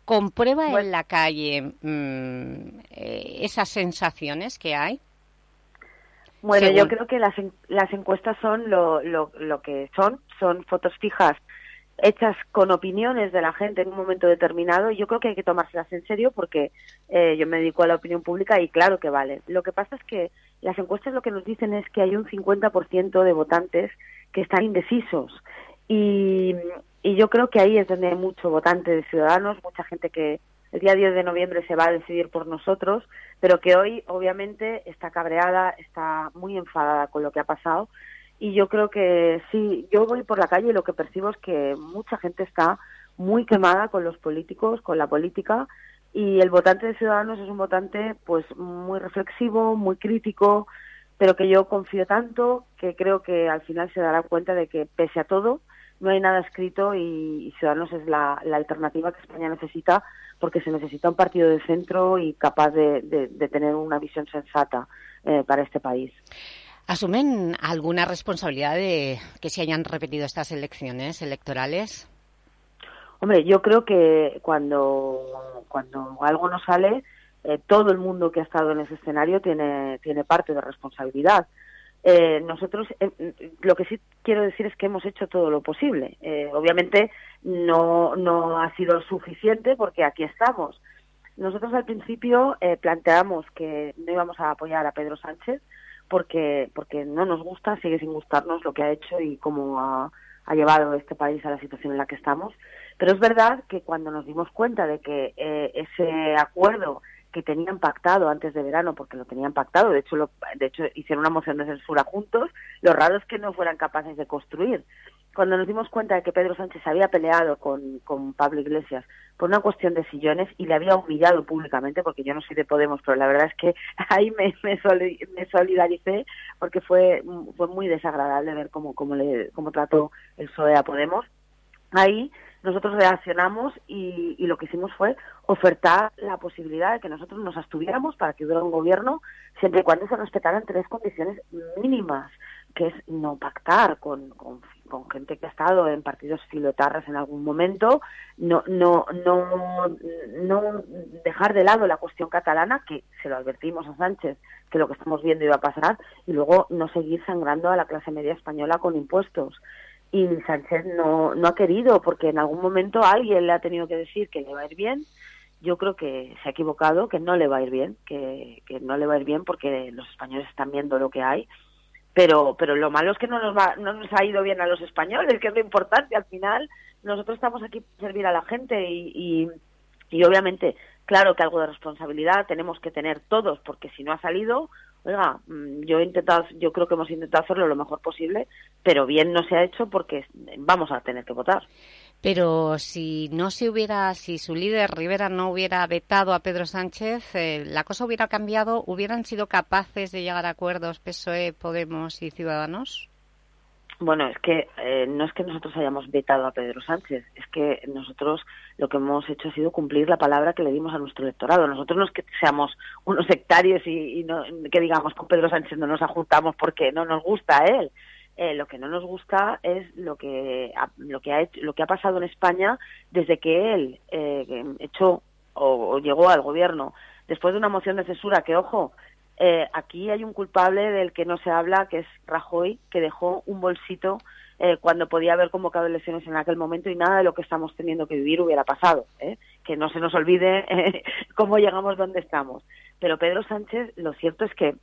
¿Comprueba en la calle mm, eh, esas sensaciones que hay? Bueno, Según- yo creo que las, las encuestas son lo, lo, lo que son, son fotos fijas hechas con opiniones de la gente en un momento determinado yo creo que hay que tomárselas en serio porque eh, yo me dedico a la opinión pública y claro que vale. Lo que pasa es que las encuestas lo que nos dicen es que hay un 50% de votantes que están indecisos y, y yo creo que ahí es donde hay mucho votante de Ciudadanos, mucha gente que el día 10 de noviembre se va a decidir por nosotros, pero que hoy obviamente está cabreada, está muy enfadada con lo que ha pasado. Y yo creo que sí, yo voy por la calle y lo que percibo es que mucha gente está muy quemada con los políticos, con la política y el votante de Ciudadanos es un votante pues muy reflexivo, muy crítico, pero que yo confío tanto que creo que al final se dará cuenta de que pese a todo no hay nada escrito y, y Ciudadanos es la, la alternativa que España necesita porque se necesita un partido de centro y capaz de, de- de tener una visión sensata eh, para este país. ¿Asumen alguna responsabilidad de que se hayan repetido estas elecciones electorales? Hombre, yo creo que cuando, cuando algo no sale, eh, todo el mundo que ha estado en ese escenario tiene, tiene parte de responsabilidad. Eh, nosotros, eh, lo que sí quiero decir es que hemos hecho todo lo posible. Eh, obviamente no, no ha sido suficiente porque aquí estamos. Nosotros al principio eh, planteamos que no íbamos a apoyar a Pedro Sánchez porque, porque no nos gusta, sigue sin gustarnos lo que ha hecho y cómo ha, ha llevado este país a la situación en la que estamos. Pero es verdad que cuando nos dimos cuenta de que ese acuerdo que tenían pactado antes de verano, porque lo tenían pactado, de hecho, lo, de hecho hicieron una moción de censura juntos, lo raro es que no fueran capaces de construir. Cuando nos dimos cuenta de que Pedro Sánchez había peleado con, con Pablo Iglesias por una cuestión de sillones y le había humillado públicamente, porque yo no soy de Podemos, pero la verdad es que ahí me, me, soli, me solidaricé porque fue, fue muy desagradable ver cómo, cómo, le, cómo trató el PSOE a Podemos. Ahí nosotros reaccionamos y, lo que hicimos fue ofertar la posibilidad de que nosotros nos abstuviéramos para que hubiera un gobierno siempre y cuando se respetaran tres condiciones mínimas, que es no pactar con, con, con gente que ha estado en partidos filotarras en algún momento, no, no, no, no dejar de lado la cuestión catalana, que se lo advertimos a Sánchez que lo que estamos viendo iba a pasar, y luego no seguir sangrando a la clase media española con impuestos y Sánchez no, no ha querido porque en algún momento alguien le ha tenido que decir que le va a ir bien. Yo creo que se ha equivocado, que no le va a ir bien, que, que no le va a ir bien porque los españoles están viendo lo que hay. Pero, pero lo malo es que no nos, va, no nos ha ido bien a los españoles, que es lo importante. Al final, nosotros estamos aquí para servir a la gente y, y, y obviamente, claro que algo de responsabilidad tenemos que tener todos, porque si no ha salido, oiga, yo he intentado, yo creo que hemos intentado hacerlo lo mejor posible, pero bien no se ha hecho porque vamos a tener que votar. Pero si no se hubiera, si su líder Rivera no hubiera vetado a Pedro Sánchez, eh, la cosa hubiera cambiado, ¿hubieran sido capaces de llegar a acuerdos PSOE, Podemos y Ciudadanos? Bueno, es que eh, no es que nosotros hayamos vetado a Pedro Sánchez, es que nosotros lo que hemos hecho ha sido cumplir la palabra que le dimos a nuestro electorado. Nosotros no es que seamos unos sectarios y, y no, que digamos con Pedro Sánchez no nos ajustamos porque no nos gusta a él. Eh, lo que no nos gusta es lo que ha, lo que ha hecho, lo que ha pasado en España desde que él eh, echó o, o llegó al gobierno después de una moción de censura que ojo eh, aquí hay un culpable del que no se habla, que es Rajoy, que dejó un bolsito eh, cuando podía haber convocado elecciones en aquel momento y nada de lo que estamos teniendo que vivir hubiera pasado. ¿eh? Que no se nos olvide cómo llegamos donde estamos. Pero Pedro Sánchez, lo cierto es que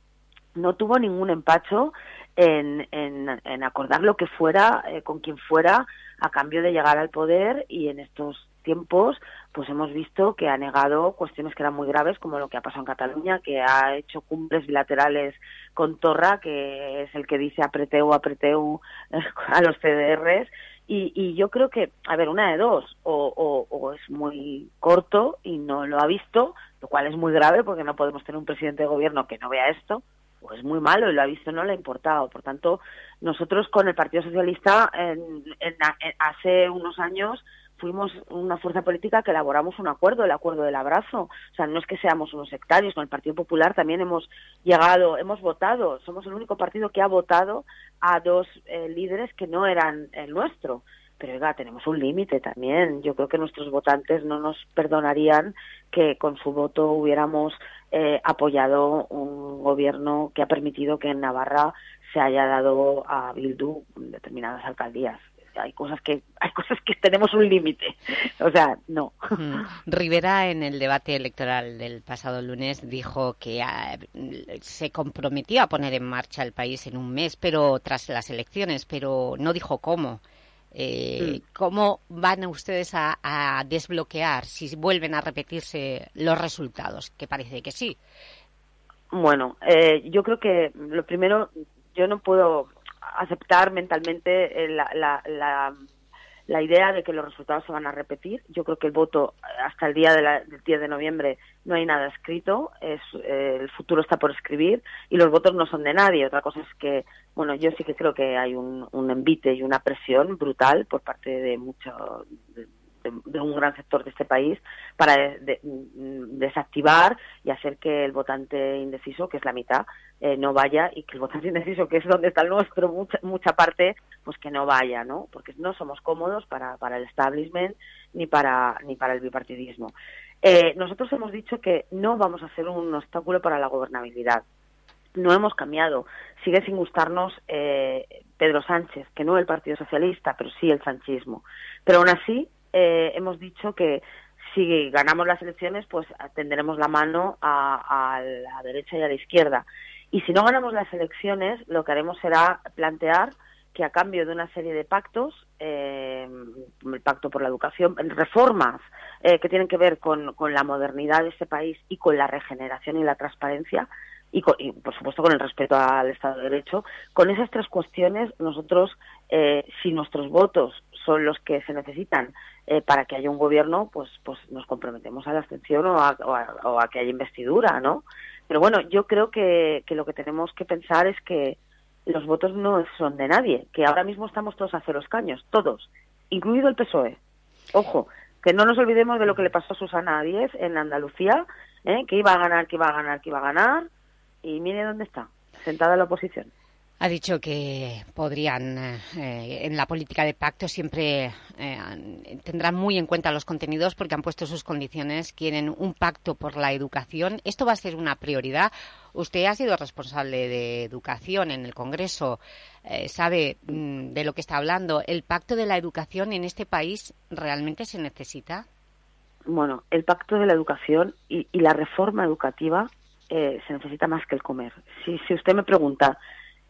no tuvo ningún empacho en, en, en acordar lo que fuera, eh, con quien fuera, a cambio de llegar al poder y en estos tiempos pues hemos visto que ha negado cuestiones que eran muy graves como lo que ha pasado en Cataluña, que ha hecho cumbres bilaterales con Torra, que es el que dice apreteu, apreteu a los CDRs y, y yo creo que, a ver, una de dos, o, es muy corto y no lo ha visto, lo cual es muy grave porque no podemos tener un presidente de gobierno que no vea esto, o es muy malo y lo ha visto no le ha importado. Por tanto, nosotros con el Partido Socialista en, en, hace unos años fuimos una fuerza política que elaboramos un acuerdo, el acuerdo del abrazo. O sea, no es que seamos unos sectarios, con el Partido Popular también hemos llegado, hemos votado, somos el único partido que ha votado a dos eh, líderes que no eran el nuestro. Pero oiga, tenemos un límite también. Yo creo que nuestros votantes no nos perdonarían que con su voto hubiéramos eh, apoyado un gobierno que ha permitido que en Navarra se haya dado a Bildu determinadas alcaldías hay cosas que hay cosas que tenemos un límite o sea no mm. Rivera en el debate electoral del pasado lunes dijo que a, se comprometió a poner en marcha el país en un mes pero tras las elecciones pero no dijo cómo eh, mm. ¿Cómo van ustedes a, a, desbloquear si vuelven a repetirse los resultados? Que parece que sí. Bueno, eh, yo creo que lo primero, yo no puedo aceptar mentalmente la, la, la, la, idea de que los resultados se van a repetir. Yo creo que el voto hasta el día de del 10 de noviembre no hay nada escrito, es, eh, el futuro está por escribir y los votos no son de nadie. Otra cosa es que, bueno, yo sí que creo que hay un, un envite y una presión brutal por parte de mucho, de, de un gran sector de este país para de- mm, desactivar y hacer que el votante indeciso, que es la mitad, eh, no vaya y que el votante indeciso, que es donde está el nuestro, mucha, mucha parte, pues que no vaya, ¿no? Porque no somos cómodos para, para el establishment ni para, ni para el bipartidismo. Eh, nosotros hemos dicho que no vamos a ser un obstáculo para la gobernabilidad no hemos cambiado. Sigue sin gustarnos eh, Pedro Sánchez, que no el Partido Socialista, pero sí el sanchismo. Pero aún así eh, hemos dicho que si ganamos las elecciones, pues tenderemos la mano a, a la derecha y a la izquierda. Y si no ganamos las elecciones, lo que haremos será plantear que a cambio de una serie de pactos, eh, el pacto por la educación, reformas eh, que tienen que ver con, con la modernidad de este país y con la regeneración y la transparencia, y, con- y, por supuesto con el respeto al Estado de Derecho. Con esas tres cuestiones, nosotros, eh, si nuestros votos son los que se necesitan eh, para que haya un gobierno, pues, pues nos comprometemos a la abstención o a, o a- o a que haya investidura, ¿no? Pero bueno, yo creo que, que lo que tenemos que pensar es que los votos no son de nadie, que ahora mismo estamos todos a cero escaños, todos, incluido el PSOE. Ojo, que no nos olvidemos de lo que le pasó a Susana Díez en Andalucía, ¿eh? que iba a ganar, que iba a ganar, que iba a ganar, y mire dónde está, sentada en la oposición. Ha dicho que podrían, eh, en la política de pacto siempre eh, tendrán muy en cuenta los contenidos porque han puesto sus condiciones, quieren un pacto por la educación. ¿Esto va a ser una prioridad? Usted ha sido responsable de educación en el Congreso, eh, sabe mm, de lo que está hablando. ¿El pacto de la educación en este país realmente se necesita? Bueno, el pacto de la educación y, y la reforma educativa se necesita más que el comer. Si, si usted me pregunta,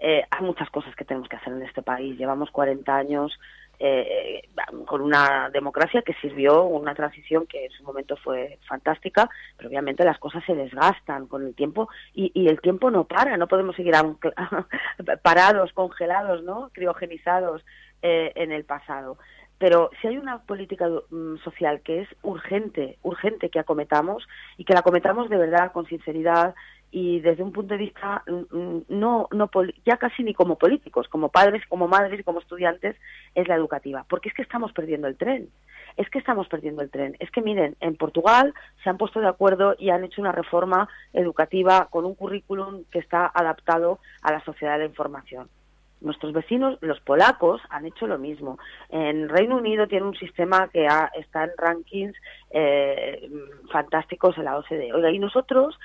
eh, hay muchas cosas que tenemos que hacer en este país. Llevamos 40 años eh, con una democracia que sirvió una transición que en su momento fue fantástica, pero obviamente las cosas se desgastan con el tiempo y, el tiempo no para. No podemos seguir parados, congelados, ¿no? criogenizados eh, en el pasado. Pero si hay una política mm, social que es urgente, urgente que acometamos y que la acometamos de verdad, con sinceridad y desde un punto de vista mm, mm, no, no ya casi ni como políticos, como padres, como madres como estudiantes, es la educativa. Porque es que estamos perdiendo el tren. Es que estamos perdiendo el tren. Es que miren, en Portugal se han puesto de acuerdo y han hecho una reforma educativa con un currículum que está adaptado a la sociedad de la información. Nuestros vecinos, los polacos, han hecho lo mismo. En Reino Unido tiene un sistema que ha- está en rankings eh, fantásticos en la OCDE. Oiga, y nosotros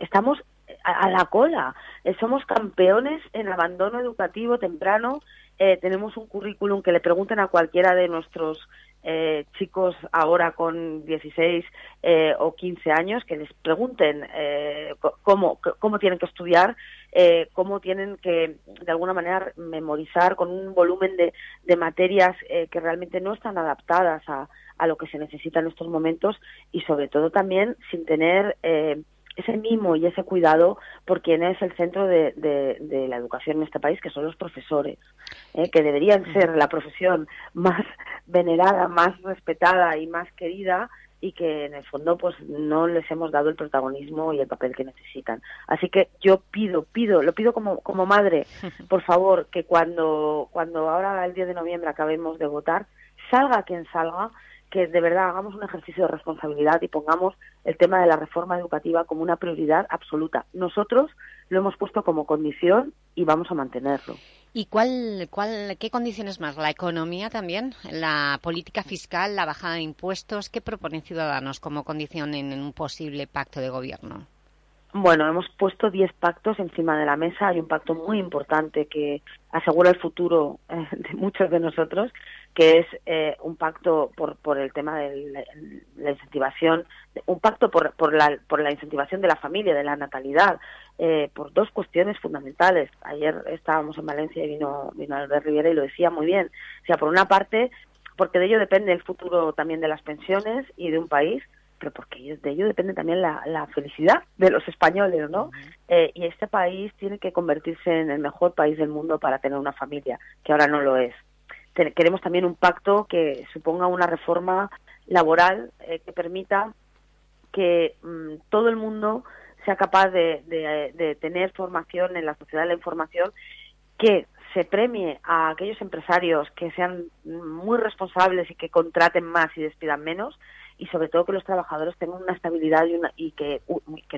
estamos a, a la cola. Eh, somos campeones en abandono educativo temprano. Eh, tenemos un currículum que le pregunten a cualquiera de nuestros eh, chicos ahora con 16 eh, o 15 años que les pregunten eh, cómo, cómo tienen que estudiar, eh, cómo tienen que de alguna manera memorizar con un volumen de, de materias eh, que realmente no están adaptadas a, a lo que se necesita en estos momentos y sobre todo también sin tener eh, ese mimo y ese cuidado por quien es el centro de, de- de la educación en este país, que son los profesores, ¿eh? que deberían ser la profesión más venerada, más respetada y más querida y que en el fondo pues no les hemos dado el protagonismo y el papel que necesitan. Así que yo pido, pido, lo pido como, como madre, por favor, que cuando, cuando ahora el 10 de noviembre acabemos de votar, salga quien salga, que de verdad hagamos un ejercicio de responsabilidad y pongamos el tema de la reforma educativa como una prioridad absoluta. Nosotros lo hemos puesto como condición y vamos a mantenerlo. ¿Y cuál, cuál, qué condiciones más? ¿La economía también? ¿La política fiscal? ¿La bajada de impuestos? ¿Qué proponen Ciudadanos como condición en, en un posible pacto de gobierno? Bueno, hemos puesto 10 pactos encima de la mesa. Hay un pacto muy importante que asegura el futuro eh, de muchos de nosotros, que es eh, un pacto por, por el tema de la, la incentivación, un pacto por, por, la, por la incentivación de la familia, de la natalidad, eh, por dos cuestiones fundamentales. Ayer estábamos en Valencia y vino, vino Albert Rivera y lo decía muy bien. O sea, por una parte, porque de ello depende el futuro también de las pensiones y de un país, pero porque de ello depende también la, la felicidad de los españoles, ¿no? Eh, y este país tiene que convertirse en el mejor país del mundo para tener una familia, que ahora no lo es. Queremos también un pacto que suponga una reforma laboral eh, que permita que mm, todo el mundo sea capaz de, tener formación en la sociedad de la información que se premie a aquellos empresarios que sean muy responsables y que contraten más y despidan menos y sobre todo que los trabajadores tengan una estabilidad y, una- y que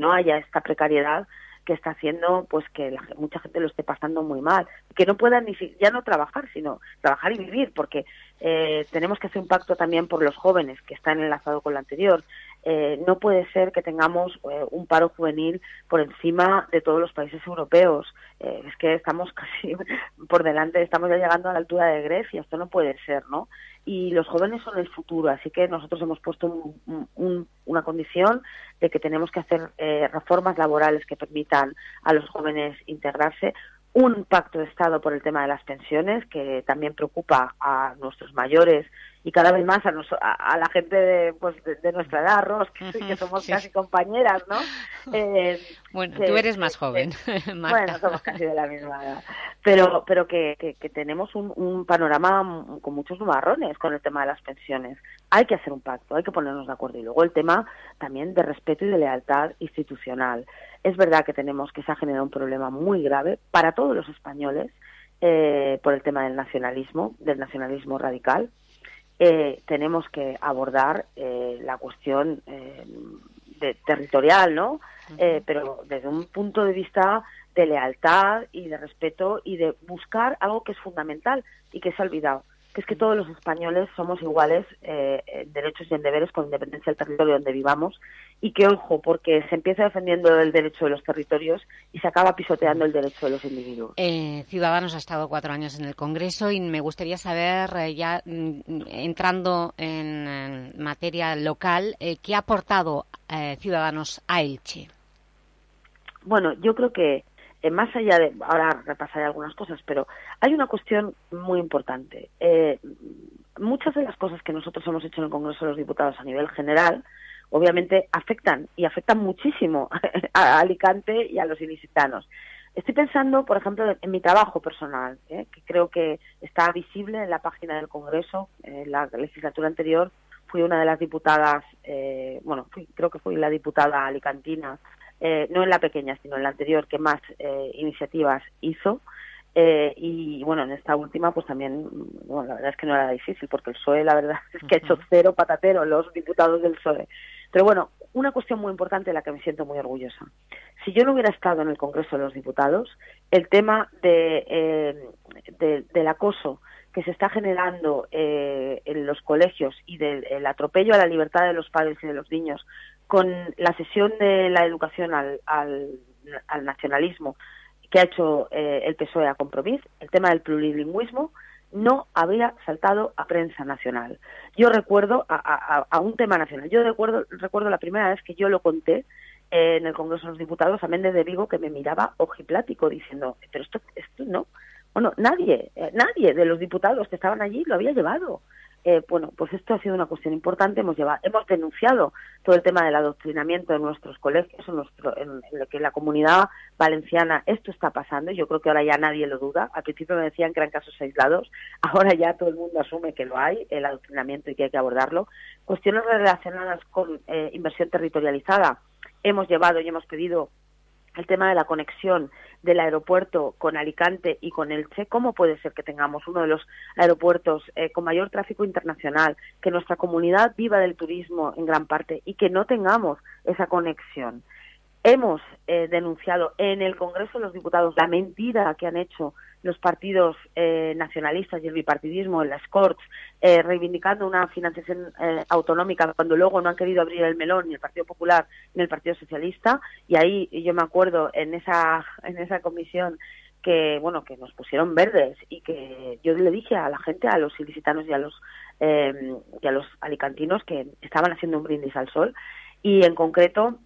no haya esta precariedad que está haciendo pues que la mucha gente lo esté pasando muy mal. Que no puedan ni ya no trabajar sino trabajar y vivir porque eh, tenemos que hacer un pacto también por los jóvenes que están enlazados con lo anterior. Eh, no puede ser que tengamos eh, un paro juvenil por encima de todos los países europeos. Eh, es que estamos casi por delante estamos ya llegando a la altura de Grecia esto no puede ser no y los jóvenes son el futuro, así que nosotros hemos puesto un- un- una condición de que tenemos que hacer eh, reformas laborales que permitan a los jóvenes integrarse, un pacto de Estado por el tema de las pensiones que también preocupa a nuestros mayores y cada vez más a, nos- a, a la gente de, pues, de, de nuestra edad, Ros, que, que somos sí. casi compañeras, ¿no? Eh, Bueno, que- tú eres más joven, que-. Bueno, somos casi de la misma edad. Pero, pero que, que- tenemos un, un panorama con muchos nubarrones con el tema de las pensiones. Hay que hacer un pacto, hay que ponernos de acuerdo. Y luego el tema también de respeto y de lealtad institucional. Es verdad que tenemos que se ha generado un problema muy grave para todos los españoles eh, por el tema del nacionalismo, del nacionalismo radical. Eh, tenemos que abordar eh, la cuestión eh, de- territorial, ¿no? Eh, pero desde un punto de vista de lealtad y de respeto y de buscar algo que es fundamental y que se ha olvidado, que es que todos los españoles somos iguales eh, en derechos y en deberes con independencia del territorio donde vivamos y que, ojo, porque se empieza defendiendo el derecho de los territorios y se acaba pisoteando el derecho de los individuos. Eh, Ciudadanos ha estado cuatro años en el Congreso y me gustaría saber, eh, ya mm, entrando en, en materia local, eh, ¿qué ha aportado eh, Ciudadanos a Elche? Bueno, yo creo que eh, más allá de, ahora repasaré algunas cosas, pero hay una cuestión muy importante. Eh, muchas de las cosas que nosotros hemos hecho en el Congreso de los Diputados a nivel general, obviamente afectan y afectan muchísimo a Alicante y a los ilicitanos. Estoy pensando, por ejemplo, en mi trabajo personal, ¿eh? que creo que está visible en la página del Congreso. En la legislatura anterior fui una de las diputadas, eh, bueno, fui- creo que fui la diputada alicantina, eh, no en la pequeña, sino en la anterior, que más eh, iniciativas hizo. Eh, y bueno, en esta última, pues también, bueno, la verdad es que no era difícil, porque el PSOE, la verdad es que ha hecho cero patatero los diputados del PSOE. Pero bueno, una cuestión muy importante de la que me siento muy orgullosa. Si yo no hubiera estado en el Congreso de los Diputados, el tema de, eh, de- del acoso que se está generando eh, en los colegios y del el atropello a la libertad de los padres y de los niños con la cesión de la educación al, al, al nacionalismo que ha hecho eh, el PSOE a Compromís, el tema del plurilingüismo, no había saltado a prensa nacional. Yo recuerdo a un tema nacional. Yo recuerdo, recuerdo la primera vez que yo lo conté eh, en el Congreso de los Diputados a Méndez de Vigo que me miraba ojiplático diciendo, pero esto, esto no. Bueno, nadie, eh, nadie de los diputados que estaban allí lo había llevado. Eh, bueno, pues esto ha sido una cuestión importante. Hemos llevado, hemos denunciado todo el tema del adoctrinamiento en nuestros colegios, en, nuestro, en, lo que la comunidad valenciana esto está pasando. Yo creo que ahora ya nadie lo duda. Al principio me decían que eran casos aislados, ahora ya todo el mundo asume que lo hay, el adoctrinamiento y que hay que abordarlo. Cuestiones relacionadas con eh, inversión territorializada. Hemos llevado y hemos pedido el tema de la conexión del aeropuerto con Alicante y con Elche, ¿cómo puede ser que tengamos uno de los aeropuertos eh, con mayor tráfico internacional, que nuestra comunidad viva del turismo en gran parte y que no tengamos esa conexión? Hemos eh, denunciado en el Congreso de los Diputados la mentira que han hecho los partidos eh, nacionalistas y el bipartidismo en las Corts, eh, reivindicando una financiación eh, autonómica cuando luego no han querido abrir el melón ni el Partido Popular ni el Partido Socialista. Y ahí yo me acuerdo en esa, en esa comisión que bueno que nos pusieron verdes y que yo le dije a la gente a los ilicitanos y a los eh, y a los alicantinos que estaban haciendo un brindis al sol y en concreto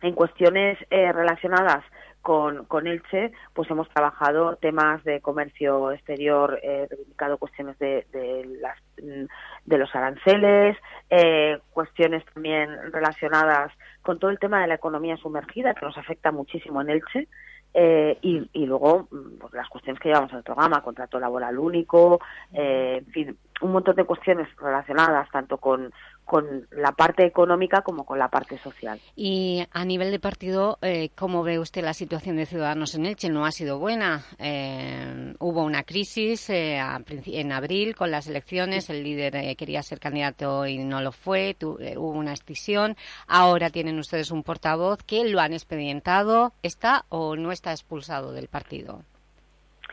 en cuestiones eh, relacionadas con, con Elche, pues hemos trabajado temas de comercio exterior, eh, reivindicado cuestiones de, de, las, mm, de los aranceles, eh, cuestiones también relacionadas con todo el tema de la economía sumergida, que nos afecta muchísimo en Elche, eh, y, y luego mm, pues, las cuestiones que llevamos al programa, contrato laboral único, eh, en fin, un montón de cuestiones relacionadas tanto con, con la parte económica como con la parte social. Y a nivel de partido, eh, ¿cómo ve usted la situación de Ciudadanos en Elche? No ha sido buena. Eh, hubo una crisis eh, en abril con las elecciones. El líder eh, quería ser candidato y no lo fue. Tu- hubo una escisión. Ahora tienen ustedes un portavoz que lo han expedientado. ¿Está o no está expulsado del partido?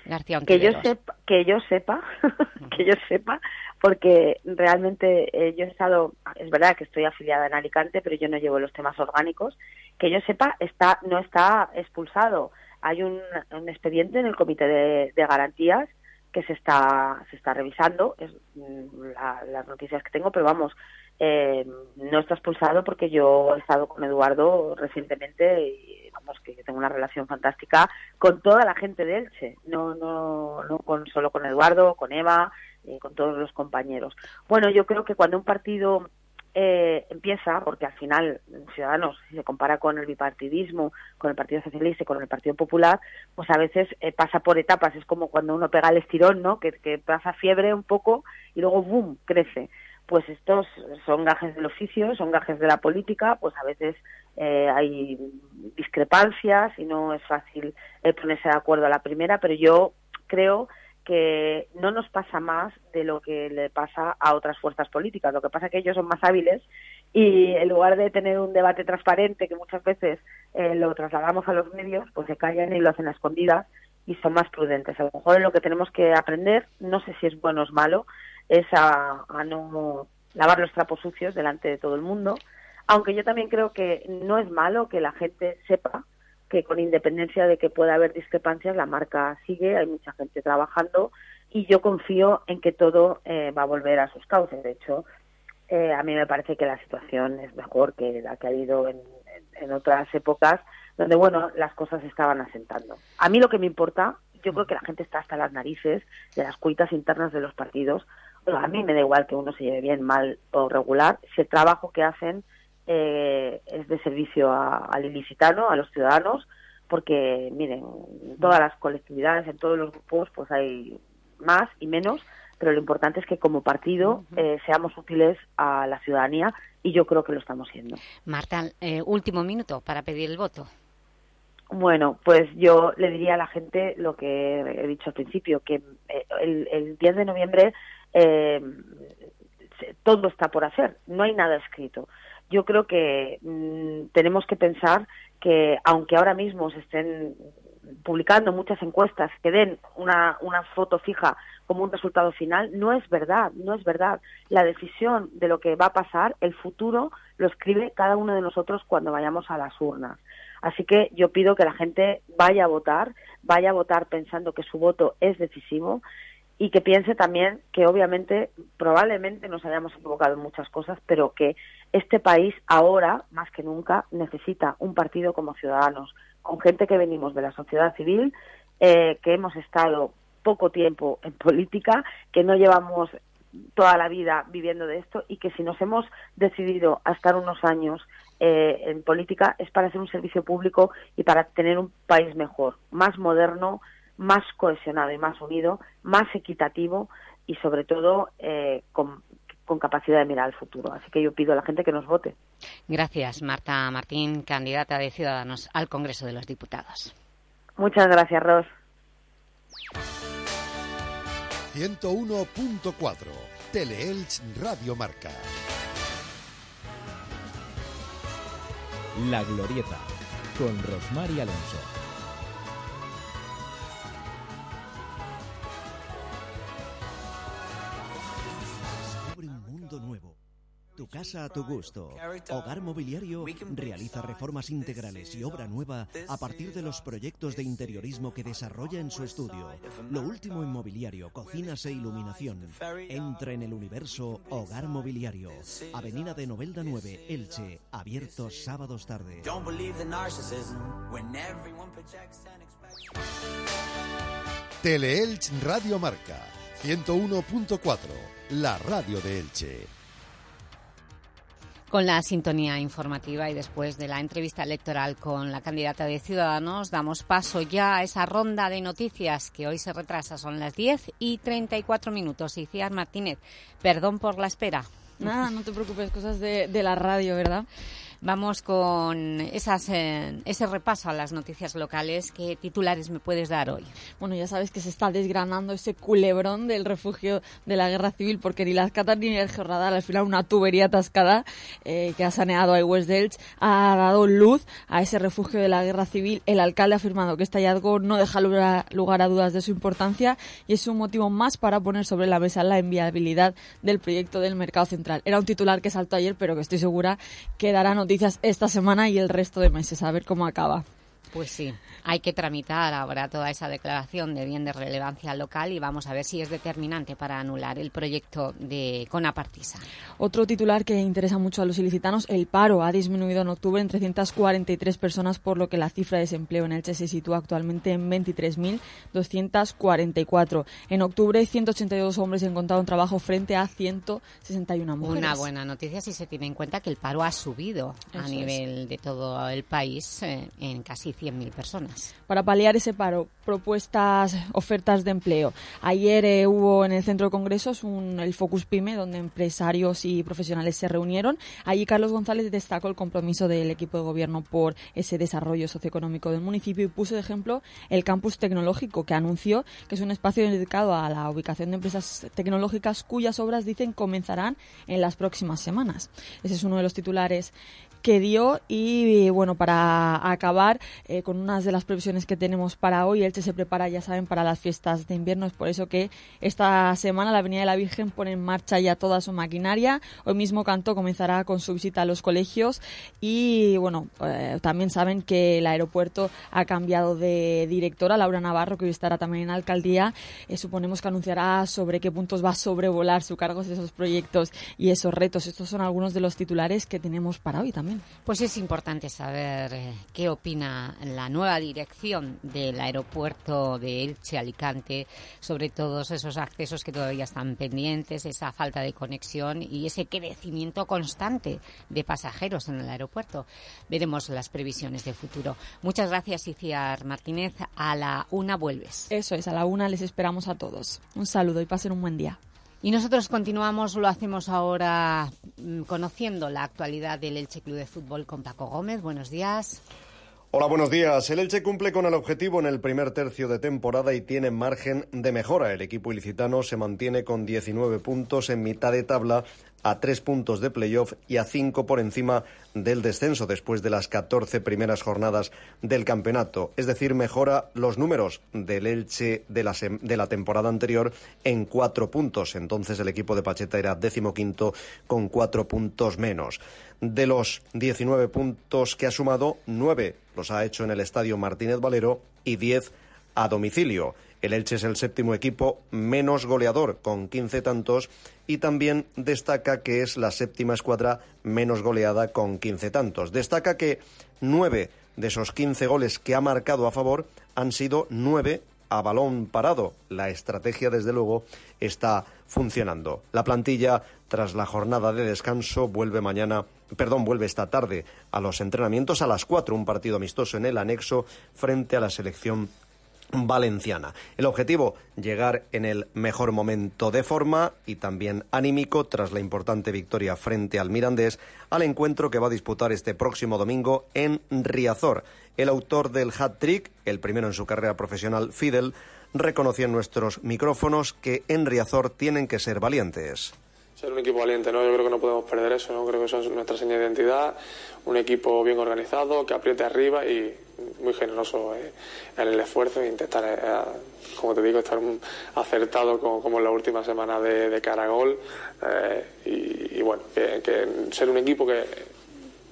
García que yo sepa que yo sepa que yo sepa porque realmente eh, yo he estado es verdad que estoy afiliada en Alicante pero yo no llevo los temas orgánicos. Que yo sepa está no está expulsado. Hay un, un expediente en el comité de, garantías que se está se está revisando. Es mm, la- las noticias que tengo pero vamos eh, no está expulsado porque yo he estado con Eduardo recientemente y vamos que tengo una relación fantástica con toda la gente de Elche, no no no con solo con Eduardo, con Eva, eh, con todos los compañeros. Bueno, yo creo que cuando un partido eh, empieza, porque al final Ciudadanos, si se compara con el bipartidismo, con el Partido Socialista y con el Partido Popular, pues a veces eh, pasa por etapas, es como cuando uno pega el estirón, ¿no? Que, que pasa fiebre un poco y luego ¡boom! crece pues estos son gajes del oficio, son gajes de la política, pues a veces eh, hay discrepancias y no es fácil eh, ponerse de acuerdo a la primera, pero yo creo no nos pasa más de lo que le pasa a otras fuerzas políticas. Lo que pasa es que ellos son más hábiles y en lugar de tener un debate transparente que muchas veces eh, lo trasladamos a los medios, pues se callan y lo hacen a escondidas y son más prudentes. A lo mejor lo que tenemos que aprender, no sé si es bueno o es malo, es a, a no lavar los trapos sucios delante de todo el mundo, aunque yo también creo que no es malo que la gente sepa que con independencia de que pueda haber discrepancias, la marca sigue, hay mucha gente trabajando y yo confío en que todo eh, va a volver a sus cauces. De hecho, eh, a mí me parece que la situación es mejor que la que ha habido en, en- otras épocas, donde, bueno, las cosas estaban asentando. A mí lo que me importa, yo creo que la gente está hasta las narices de las cuitas internas de los partidos. A mí me da igual que uno se lleve bien, mal o regular, si el trabajo que hacen eh, es de servicio a- al ilicitano, a los ciudadanos, porque, miren, en todas las colectividades, en todos los grupos, pues hay más y menos, pero lo importante es que como partido eh, seamos útiles a la ciudadanía y yo creo que lo estamos siendo. Marta, eh, último minuto para pedir el voto. Bueno, pues yo le diría a la gente lo que he dicho al principio, que eh, el, el 10 de noviembre eh, todo está por hacer, no hay nada escrito. Yo creo que mm, tenemos que pensar que aunque ahora mismo se estén publicando muchas encuestas que den una, una foto fija como un resultado final, no es verdad, no es verdad. La decisión de lo que va a pasar, el futuro, lo escribe cada uno de nosotros cuando vayamos a las urnas. Así que yo pido que la gente vaya a votar, vaya a votar pensando que su voto es decisivo y que piense también que obviamente probablemente nos hayamos equivocado en muchas cosas, pero que este país ahora, más que nunca, necesita un partido como Ciudadanos, con gente que venimos de la sociedad civil, eh, que hemos estado poco tiempo en política, que no llevamos toda la vida viviendo de esto y que si nos hemos decidido a estar unos años eh, en política es para hacer un servicio público y para tener un país mejor, más moderno, más cohesionado y más unido, más equitativo y sobre todo eh, con, con capacidad de mirar al futuro. Así que yo pido a la gente que nos vote. Gracias, Marta Martín, candidata de Ciudadanos al Congreso de los Diputados. Muchas gracias, Ros. 101.4 Teleelch Radio Marca. La Glorieta, con Rosmar y Alonso. Tu casa a tu gusto. Hogar Mobiliario realiza reformas integrales y obra nueva a partir de los proyectos de interiorismo que desarrolla en su estudio. Lo último en mobiliario, cocinas e iluminación. Entra en el universo Hogar Mobiliario. Avenida de Novelda 9, Elche. Abierto sábados tarde. Teleelch Radio Marca 101.4, la radio de Elche. Con la sintonía informativa y después de la entrevista electoral con la candidata de Ciudadanos, damos paso ya a esa ronda de noticias que hoy se retrasa. Son las 10 y 34 minutos. Iciar Martínez, perdón por la espera. Nada, no te preocupes, cosas de, de la radio, ¿verdad? Vamos con esas, eh, ese repaso a las noticias locales. ¿Qué titulares me puedes dar hoy? Bueno, ya sabes que se está desgranando ese culebrón del refugio de la guerra civil porque ni las catas ni el georradar, al final una tubería atascada eh, que ha saneado a West Delch ha dado luz a ese refugio de la guerra civil. El alcalde ha afirmado que este hallazgo no deja lugar a dudas de su importancia y es un motivo más para poner sobre la mesa la enviabilidad del proyecto del mercado central. Era un titular que saltó ayer, pero que estoy segura que dará noticias esta semana y el resto de meses, a ver cómo acaba. Pues sí, hay que tramitar ahora toda esa declaración de bien de relevancia local y vamos a ver si es determinante para anular el proyecto de Conapartisa. Otro titular que interesa mucho a los ilicitanos, el paro ha disminuido en octubre en 343 personas, por lo que la cifra de desempleo en Elche se sitúa actualmente en 23.244. En octubre, 182 hombres encontraron trabajo frente a 161 mujeres. Una buena noticia si se tiene en cuenta que el paro ha subido a nivel de todo el país eh, en casi 100.000 personas. Para paliar ese paro, propuestas, ofertas de empleo. Ayer eh, hubo en el Centro de Congresos un, el Focus Pyme, donde empresarios y profesionales se reunieron. Allí Carlos González destacó el compromiso del equipo de gobierno por ese desarrollo socioeconómico del municipio y puso de ejemplo el campus tecnológico, que anunció que es un espacio dedicado a la ubicación de empresas tecnológicas cuyas obras, dicen, comenzarán en las próximas semanas. Ese es uno de los titulares que dio y bueno para acabar eh, con unas de las previsiones que tenemos para hoy Elche se prepara ya saben para las fiestas de invierno. Es por eso que esta semana la Avenida de la Virgen pone en marcha ya toda su maquinaria. Hoy mismo Canto comenzará con su visita a los colegios y bueno eh, también saben que el aeropuerto ha cambiado de directora. Laura Navarro que hoy estará también en alcaldía Eh, suponemos que anunciará sobre qué puntos va a sobrevolar su cargo esos proyectos y esos retos. Estos son algunos de los titulares que tenemos para hoy también Pues es importante saber eh, qué opina la nueva dirección del aeropuerto de Elche-Alicante sobre todos esos accesos que todavía están pendientes, esa falta de conexión y ese crecimiento constante de pasajeros en el aeropuerto. Veremos las previsiones de futuro. Muchas gracias, Iciar Martínez. A la una vuelves. Eso es, a la una les esperamos a todos. Un saludo y pasen un buen día. Y nosotros continuamos, lo hacemos ahora mm, conociendo la actualidad del Elche Club de Fútbol con Paco Gómez. Buenos días. Hola, buenos días. El Elche cumple con el objetivo en el primer tercio de temporada y tiene margen de mejora. El equipo ilicitano se mantiene con 19 puntos en mitad de tabla a tres puntos de playoff y a cinco por encima del descenso después de las 14 primeras jornadas del campeonato. Es decir, mejora los números del Elche de la, de la temporada anterior en cuatro puntos. Entonces el equipo de Pacheta era decimoquinto con cuatro puntos menos. De los 19 puntos que ha sumado, nueve los ha hecho en el estadio Martínez Valero y 10 a domicilio. El Elche es el séptimo equipo menos goleador, con 15 tantos, y también destaca que es la séptima escuadra menos goleada, con 15 tantos. Destaca que nueve de esos 15 goles que ha marcado a favor han sido nueve a balón parado. La estrategia, desde luego, está funcionando. La plantilla, tras la jornada de descanso, vuelve mañana, perdón, vuelve esta tarde a los entrenamientos a las 4, un partido amistoso en el anexo frente a la selección valenciana. El objetivo, llegar en el mejor momento de forma y también anímico tras la importante victoria frente al Mirandés al encuentro que va a disputar este próximo domingo en Riazor. El autor del hat-trick, el primero en su carrera profesional, Fidel, reconoció en nuestros micrófonos que en Riazor tienen que ser valientes. Ser un equipo valiente, ¿no? Yo creo que no podemos perder eso, ¿no? Creo que eso es nuestra señal de identidad, un equipo bien organizado, que apriete arriba y muy generoso eh, en el esfuerzo e intentar, eh, como te digo, estar acertado como, en la última semana de, de cara a gol eh, y, bueno, que, ser un equipo que,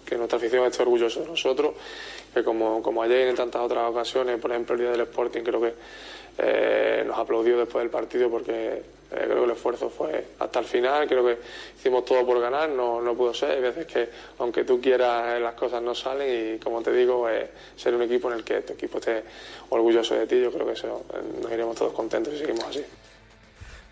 que nuestra afición esté orgullosa de nosotros, que como, como ayer y en tantas otras ocasiones, por ejemplo el día del Sporting, creo que eh, nos aplaudió después del partido porque eh, creo que el esfuerzo fue hasta el final, creo que hicimos todo por ganar, no, no pudo ser, hay veces que aunque tú quieras eh, las cosas no salen y como te digo, eh, ser un equipo en el que tu equipo esté orgulloso de ti, yo creo que eso, eh, nos iremos todos contentos si seguimos así.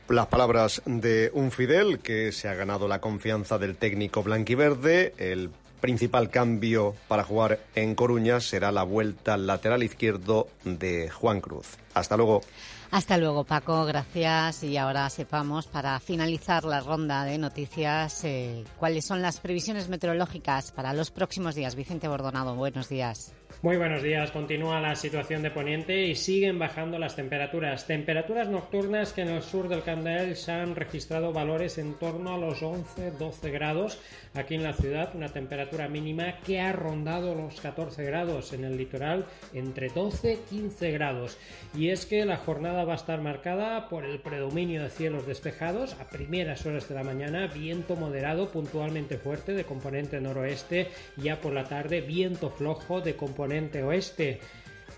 Las palabras de un Fidel que se ha ganado la confianza del técnico blanquiverde. El principal cambio para jugar en Coruña será la vuelta al lateral izquierdo de Juan Cruz. Hasta luego. Hasta luego, Paco. Gracias. Y ahora sepamos, para finalizar la ronda de noticias, eh, cuáles son las previsiones meteorológicas para los próximos días. Vicente Bordonado, buenos días. Muy buenos días. Continúa la situación de Poniente y siguen bajando las temperaturas. Temperaturas nocturnas que en el sur del Candel se han registrado valores en torno a los 11-12 grados. Aquí en la ciudad una temperatura mínima que ha rondado los 14 grados. En el litoral entre 12-15 grados. Y es que la jornada va a estar marcada por el predominio de cielos despejados a primeras horas de la mañana, viento moderado puntualmente fuerte de componente noroeste, ya por la tarde viento flojo de componente oeste.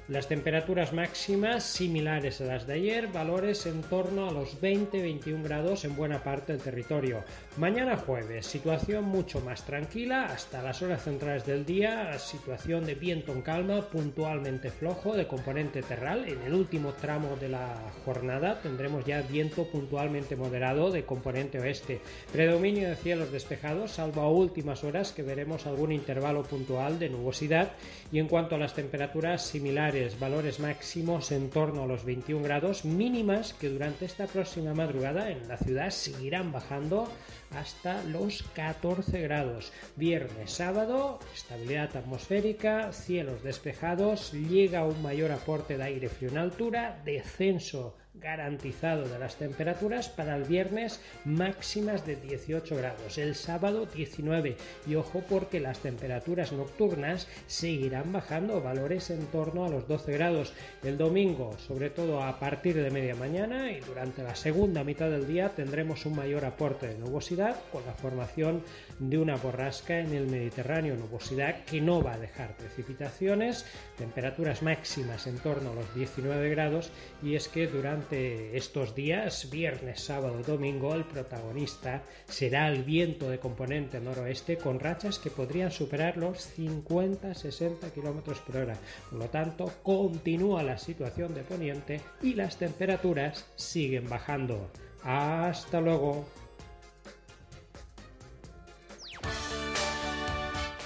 Las temperaturas máximas similares a las de ayer, valores en torno a los 20-21 grados en buena parte del territorio. Mañana jueves, situación mucho más tranquila hasta las horas centrales del día, situación de viento en calma, puntualmente flojo de componente terral. En el último tramo de la jornada tendremos ya viento puntualmente moderado de componente oeste. Predominio de cielos despejados, salvo a últimas horas que veremos algún intervalo puntual de nubosidad. Y en cuanto a las temperaturas similares, valores máximos en torno a los 21 grados, mínimas que durante esta próxima madrugada en la ciudad seguirán bajando hasta los 14 grados. Viernes, sábado, estabilidad atmosférica, cielos despejados, llega un mayor aporte de aire frío en altura, descenso garantizado de las temperaturas para el viernes máximas de 18 grados, el sábado 19 y ojo porque las temperaturas nocturnas seguirán bajando valores en torno a los 12 grados. El domingo sobre todo a partir de media mañana y durante la segunda mitad del día tendremos un mayor aporte de nubosidad con la formación de una borrasca en el Mediterráneo nubosidad que no va a dejar precipitaciones temperaturas máximas en torno a los 19 grados y es que durante estos días, viernes, sábado, domingo, el protagonista será el viento de componente noroeste con rachas que podrían superar los 50-60 km por hora. Por lo tanto, continúa la situación de poniente y las temperaturas siguen bajando. Hasta luego.